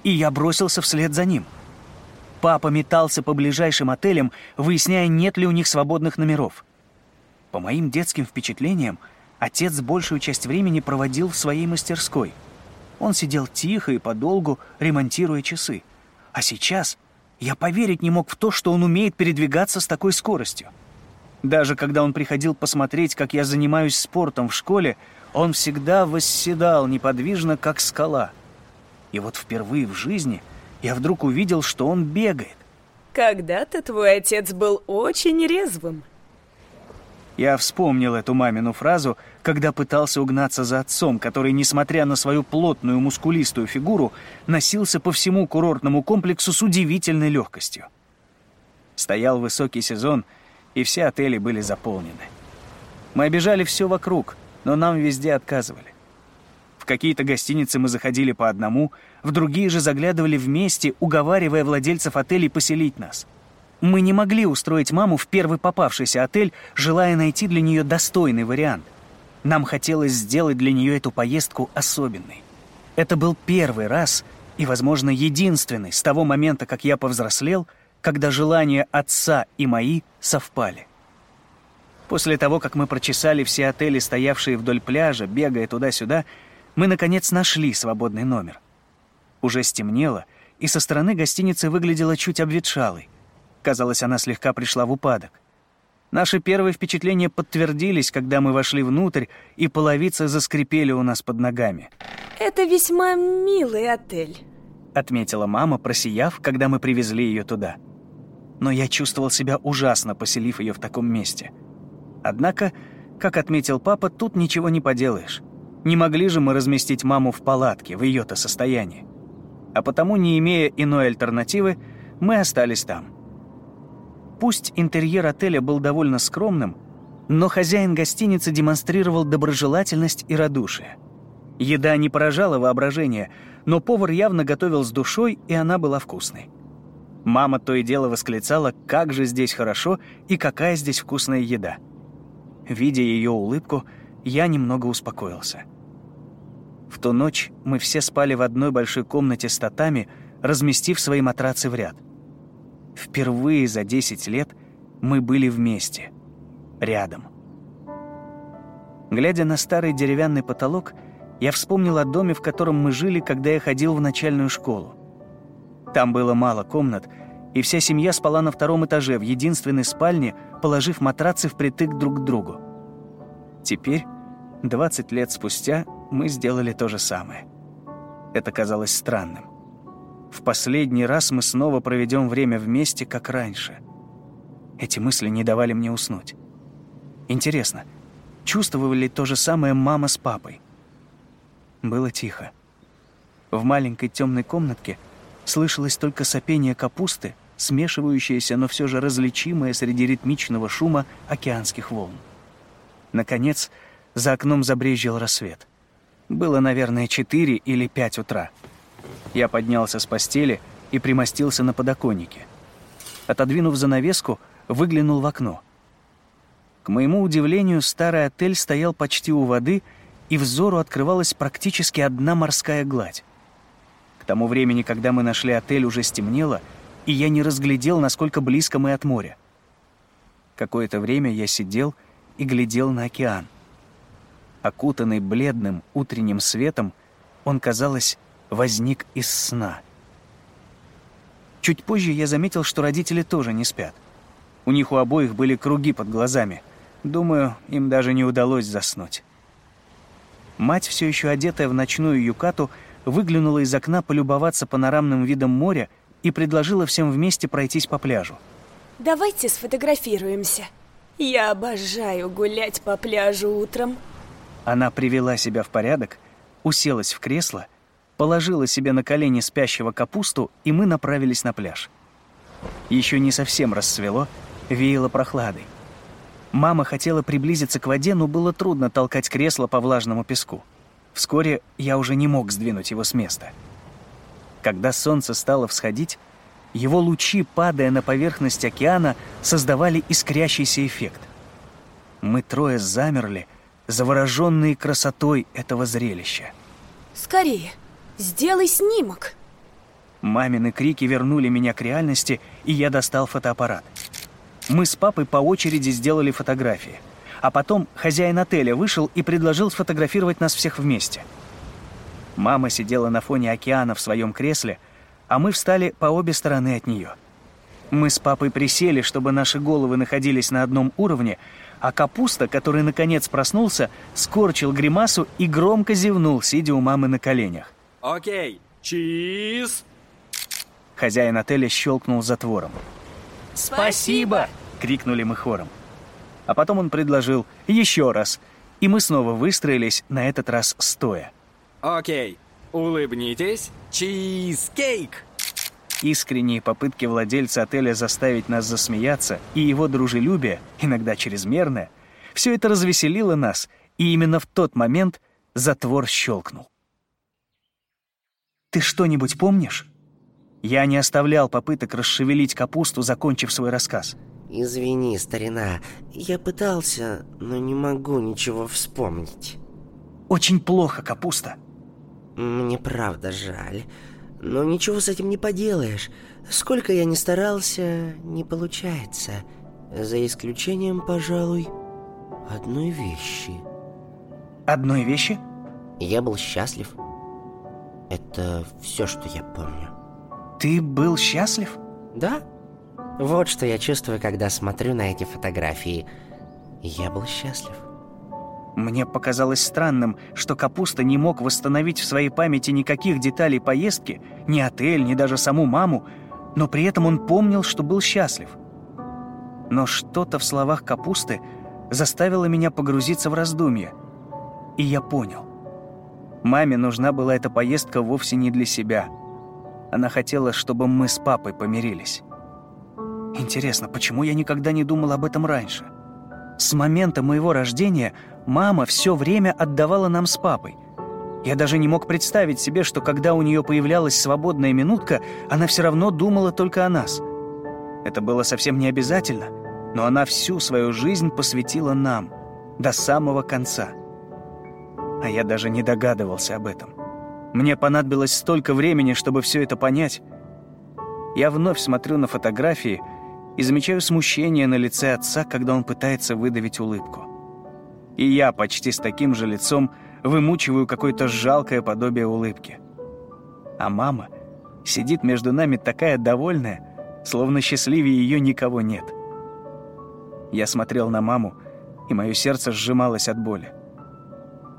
И я бросился вслед за ним. Папа метался по ближайшим отелям, выясняя, нет ли у них свободных номеров. По моим детским впечатлениям, Отец большую часть времени проводил в своей мастерской. Он сидел тихо и подолгу, ремонтируя часы. А сейчас я поверить не мог в то, что он умеет передвигаться с такой скоростью. Даже когда он приходил посмотреть, как я занимаюсь спортом в школе, Он всегда восседал неподвижно, как скала. И вот впервые в жизни я вдруг увидел, что он бегает. Когда-то твой отец был очень резвым. Я вспомнил эту мамину фразу, когда пытался угнаться за отцом, который, несмотря на свою плотную мускулистую фигуру, носился по всему курортному комплексу с удивительной легкостью. Стоял высокий сезон, и все отели были заполнены. Мы обижали все вокруг, но нам везде отказывали. В какие-то гостиницы мы заходили по одному, в другие же заглядывали вместе, уговаривая владельцев отелей поселить нас. Мы не могли устроить маму в первый попавшийся отель, желая найти для нее достойный вариант. Нам хотелось сделать для нее эту поездку особенной. Это был первый раз и, возможно, единственный с того момента, как я повзрослел, когда желания отца и мои совпали. После того, как мы прочесали все отели, стоявшие вдоль пляжа, бегая туда-сюда, мы, наконец, нашли свободный номер. Уже стемнело, и со стороны гостиницы выглядела чуть обветшалой. Казалось, она слегка пришла в упадок. Наши первые впечатления подтвердились, когда мы вошли внутрь, и половицы заскрипели у нас под ногами. «Это весьма милый отель», — отметила мама, просияв, когда мы привезли ее туда. Но я чувствовал себя ужасно, поселив ее в таком месте — Однако, как отметил папа, тут ничего не поделаешь. Не могли же мы разместить маму в палатке в ее-то состоянии. А потому, не имея иной альтернативы, мы остались там. Пусть интерьер отеля был довольно скромным, но хозяин гостиницы демонстрировал доброжелательность и радушие. Еда не поражала воображение, но повар явно готовил с душой, и она была вкусной. Мама то и дело восклицала, как же здесь хорошо и какая здесь вкусная еда – Видя ее улыбку, я немного успокоился. В ту ночь мы все спали в одной большой комнате с татами, разместив свои матрацы в ряд. Впервые за 10 лет мы были вместе, рядом. Глядя на старый деревянный потолок, я вспомнил о доме, в котором мы жили, когда я ходил в начальную школу. Там было мало комнат, и вся семья спала на втором этаже в единственной спальне, положив матрацы впритык друг к другу. Теперь, 20 лет спустя, мы сделали то же самое. Это казалось странным. В последний раз мы снова проведем время вместе, как раньше. Эти мысли не давали мне уснуть. Интересно, чувствовали ли то же самое мама с папой? Было тихо. В маленькой темной комнатке слышалось только сопение капусты смешивающееся, но все же различимое среди ритмичного шума океанских волн. Наконец, за окном забрезжил рассвет. Было, наверное, четыре или пять утра. Я поднялся с постели и примостился на подоконнике. Отодвинув занавеску, выглянул в окно. К моему удивлению, старый отель стоял почти у воды, и взору открывалась практически одна морская гладь. К тому времени, когда мы нашли отель, уже стемнело — и я не разглядел, насколько близко мы от моря. Какое-то время я сидел и глядел на океан. Окутанный бледным утренним светом, он, казалось, возник из сна. Чуть позже я заметил, что родители тоже не спят. У них у обоих были круги под глазами. Думаю, им даже не удалось заснуть. Мать, все еще одетая в ночную юкату, выглянула из окна полюбоваться панорамным видом моря и предложила всем вместе пройтись по пляжу. Давайте сфотографируемся. Я обожаю гулять по пляжу утром. Она привела себя в порядок, уселась в кресло, положила себе на колени спящего капусту, и мы направились на пляж. Еще не совсем рассвело, веяло прохладой. Мама хотела приблизиться к воде, но было трудно толкать кресло по влажному песку. Вскоре я уже не мог сдвинуть его с места. Когда солнце стало всходить, его лучи, падая на поверхность океана, создавали искрящийся эффект. Мы трое замерли, завороженные красотой этого зрелища. «Скорее, сделай снимок!» Мамины крики вернули меня к реальности, и я достал фотоаппарат. Мы с папой по очереди сделали фотографии. А потом хозяин отеля вышел и предложил сфотографировать нас всех вместе – Мама сидела на фоне океана в своем кресле, а мы встали по обе стороны от нее. Мы с папой присели, чтобы наши головы находились на одном уровне, а капуста, который наконец проснулся, скорчил гримасу и громко зевнул, сидя у мамы на коленях. Окей, чиз! Хозяин отеля щелкнул затвором. Спасибо! — крикнули мы хором. А потом он предложил «еще раз», и мы снова выстроились, на этот раз стоя. Окей, улыбнитесь. Чизкейк! Искренние попытки владельца отеля заставить нас засмеяться и его дружелюбие, иногда чрезмерное, все это развеселило нас, и именно в тот момент затвор щелкнул. «Ты что-нибудь помнишь?» Я не оставлял попыток расшевелить капусту, закончив свой рассказ. Извини, старина, я пытался, но не могу ничего вспомнить. «Очень плохо, капуста». Мне правда жаль. Но ничего с этим не поделаешь. Сколько я ни старался, не получается. За исключением, пожалуй, одной вещи. Одной вещи? Я был счастлив. Это все, что я помню. Ты был счастлив? Да. Вот что я чувствую, когда смотрю на эти фотографии. Я был счастлив. Мне показалось странным, что Капуста не мог восстановить в своей памяти никаких деталей поездки, ни отель, ни даже саму маму, но при этом он помнил, что был счастлив. Но что-то в словах Капусты заставило меня погрузиться в раздумье. И я понял. Маме нужна была эта поездка вовсе не для себя. Она хотела, чтобы мы с папой помирились. Интересно, почему я никогда не думал об этом раньше? С момента моего рождения – Мама все время отдавала нам с папой. Я даже не мог представить себе, что когда у нее появлялась свободная минутка, она все равно думала только о нас. Это было совсем не обязательно, но она всю свою жизнь посвятила нам, до самого конца. А я даже не догадывался об этом. Мне понадобилось столько времени, чтобы все это понять. Я вновь смотрю на фотографии и замечаю смущение на лице отца, когда он пытается выдавить улыбку. И я почти с таким же лицом вымучиваю какое-то жалкое подобие улыбки. А мама сидит между нами такая довольная, словно счастливее ее никого нет. Я смотрел на маму, и мое сердце сжималось от боли.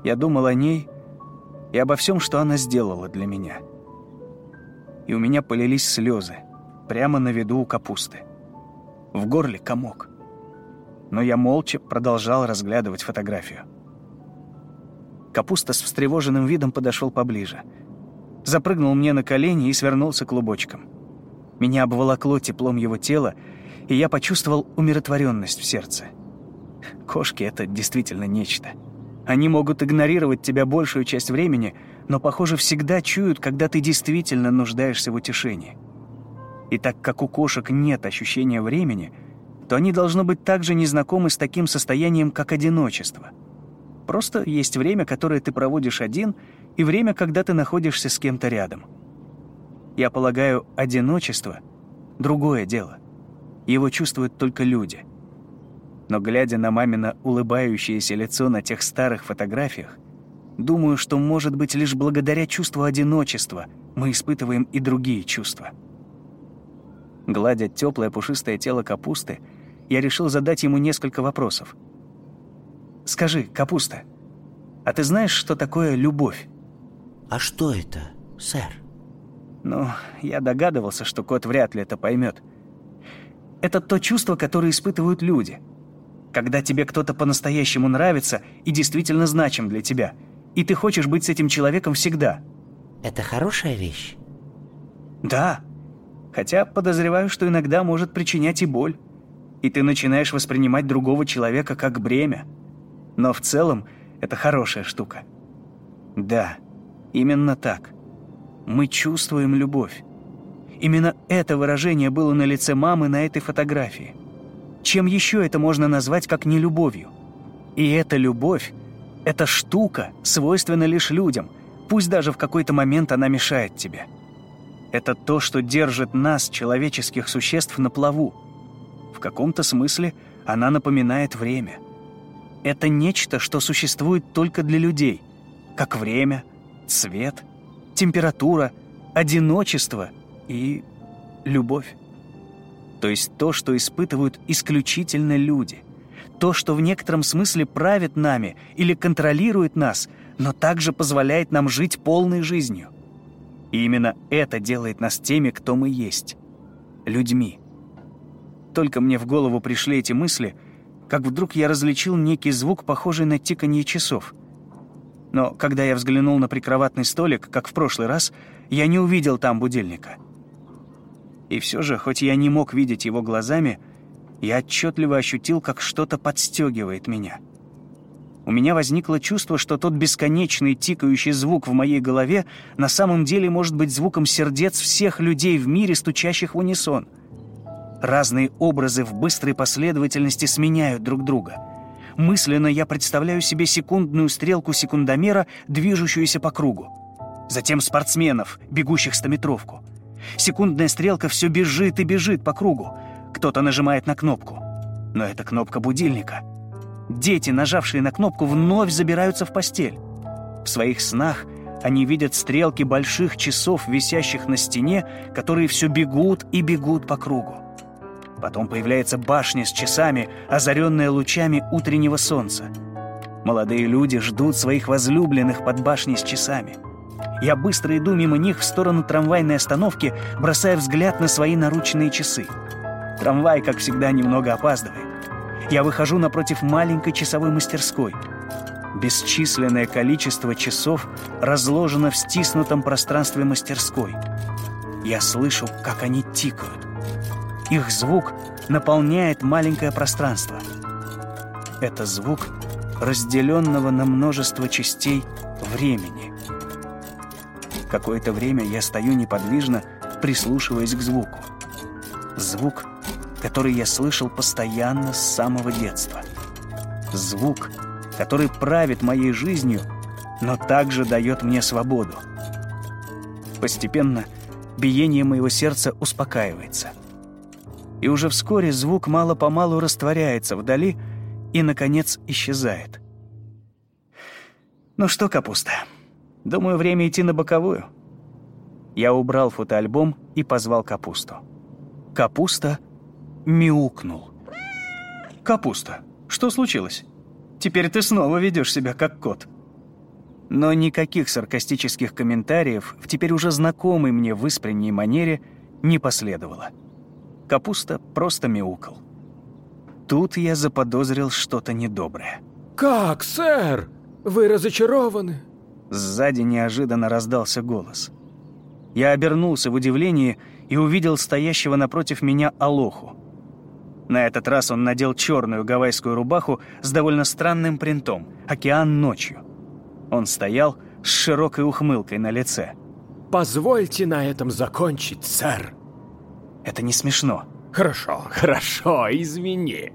Я думал о ней и обо всем, что она сделала для меня. И у меня полились слезы прямо на виду у капусты. В горле комок но я молча продолжал разглядывать фотографию. Капуста с встревоженным видом подошел поближе. Запрыгнул мне на колени и свернулся клубочком. Меня обволокло теплом его тела, и я почувствовал умиротворенность в сердце. Кошки — это действительно нечто. Они могут игнорировать тебя большую часть времени, но, похоже, всегда чуют, когда ты действительно нуждаешься в утешении. И так как у кошек нет ощущения времени — то они должны быть также незнакомы с таким состоянием, как одиночество. Просто есть время, которое ты проводишь один, и время, когда ты находишься с кем-то рядом. Я полагаю, одиночество — другое дело. Его чувствуют только люди. Но глядя на мамино улыбающееся лицо на тех старых фотографиях, думаю, что, может быть, лишь благодаря чувству одиночества мы испытываем и другие чувства. Гладя теплое пушистое тело капусты — я решил задать ему несколько вопросов. «Скажи, Капуста, а ты знаешь, что такое любовь?» «А что это, сэр?» «Ну, я догадывался, что кот вряд ли это поймет. Это то чувство, которое испытывают люди. Когда тебе кто-то по-настоящему нравится и действительно значим для тебя, и ты хочешь быть с этим человеком всегда». «Это хорошая вещь?» «Да, хотя подозреваю, что иногда может причинять и боль и ты начинаешь воспринимать другого человека как бремя. Но в целом это хорошая штука. Да, именно так. Мы чувствуем любовь. Именно это выражение было на лице мамы на этой фотографии. Чем еще это можно назвать, как не любовью? И эта любовь, эта штука свойственна лишь людям, пусть даже в какой-то момент она мешает тебе. Это то, что держит нас, человеческих существ, на плаву, в каком-то смысле она напоминает время. Это нечто, что существует только для людей, как время, цвет, температура, одиночество и любовь. То есть то, что испытывают исключительно люди. то, что в некотором смысле правит нами или контролирует нас, но также позволяет нам жить полной жизнью. И именно это делает нас теми, кто мы есть. Людьми. Только мне в голову пришли эти мысли, как вдруг я различил некий звук, похожий на тиканье часов. Но когда я взглянул на прикроватный столик, как в прошлый раз, я не увидел там будильника. И все же, хоть я не мог видеть его глазами, я отчетливо ощутил, как что-то подстегивает меня. У меня возникло чувство, что тот бесконечный тикающий звук в моей голове на самом деле может быть звуком сердец всех людей в мире, стучащих в унисон. Разные образы в быстрой последовательности сменяют друг друга. Мысленно я представляю себе секундную стрелку секундомера, движущуюся по кругу. Затем спортсменов, бегущих стометровку. Секундная стрелка все бежит и бежит по кругу. Кто-то нажимает на кнопку. Но это кнопка будильника. Дети, нажавшие на кнопку, вновь забираются в постель. В своих снах они видят стрелки больших часов, висящих на стене, которые все бегут и бегут по кругу. Потом появляется башня с часами, озаренная лучами утреннего солнца. Молодые люди ждут своих возлюбленных под башней с часами. Я быстро иду мимо них в сторону трамвайной остановки, бросая взгляд на свои наручные часы. Трамвай, как всегда, немного опаздывает. Я выхожу напротив маленькой часовой мастерской. Бесчисленное количество часов разложено в стиснутом пространстве мастерской. Я слышу, как они тикают. Их звук наполняет маленькое пространство. Это звук разделенного на множество частей времени. Какое-то время я стою неподвижно, прислушиваясь к звуку. Звук который я слышал постоянно с самого детства. Звук, который правит моей жизнью, но также дает мне свободу. Постепенно биение моего сердца успокаивается. И уже вскоре звук мало-помалу растворяется вдали и, наконец, исчезает. Ну что, капуста, думаю, время идти на боковую. Я убрал фотоальбом и позвал капусту. Капуста мяукнул. «Капуста, что случилось? Теперь ты снова ведешь себя как кот». Но никаких саркастических комментариев в теперь уже знакомой мне в испренней манере не последовало. Капуста просто мяукал. Тут я заподозрил что-то недоброе. «Как, сэр? Вы разочарованы?» Сзади неожиданно раздался голос. Я обернулся в удивлении и увидел стоящего напротив меня Алоху. На этот раз он надел черную гавайскую рубаху с довольно странным принтом «Океан ночью». Он стоял с широкой ухмылкой на лице. «Позвольте на этом закончить, сэр». «Это не смешно». «Хорошо, хорошо, извини.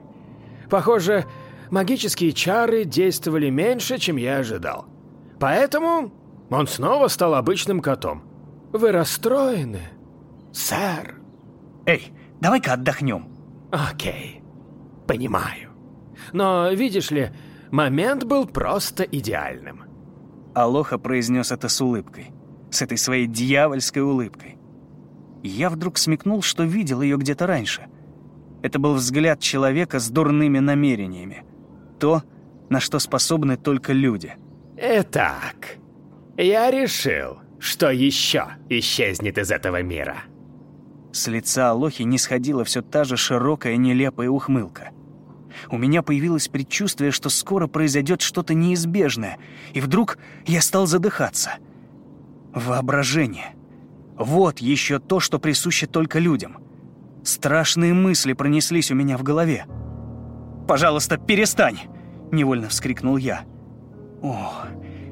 Похоже, магические чары действовали меньше, чем я ожидал. Поэтому он снова стал обычным котом. Вы расстроены, сэр?» «Эй, давай-ка отдохнем», Окей, понимаю. Но, видишь ли, момент был просто идеальным. Алоха произнес это с улыбкой. С этой своей дьявольской улыбкой. Я вдруг смекнул, что видел ее где-то раньше. Это был взгляд человека с дурными намерениями. То, на что способны только люди. Итак, я решил, что еще исчезнет из этого мира. С лица Алохи не сходила все та же широкая нелепая ухмылка. У меня появилось предчувствие, что скоро произойдет что-то неизбежное, и вдруг я стал задыхаться. Воображение. Вот еще то, что присуще только людям. Страшные мысли пронеслись у меня в голове. «Пожалуйста, перестань!» — невольно вскрикнул я. О,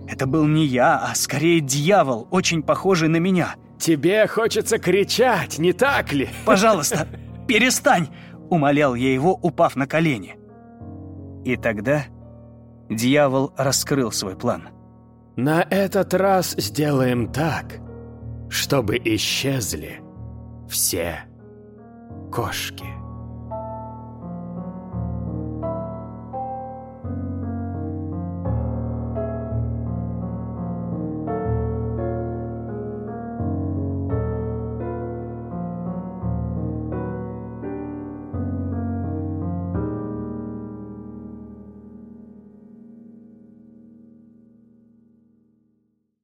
это был не я, а скорее дьявол, очень похожий на меня — Тебе хочется кричать, не так ли? <laughs> Пожалуйста, перестань, умолял я его, упав на колени. И тогда дьявол раскрыл свой план. На этот раз сделаем так, чтобы исчезли все кошки.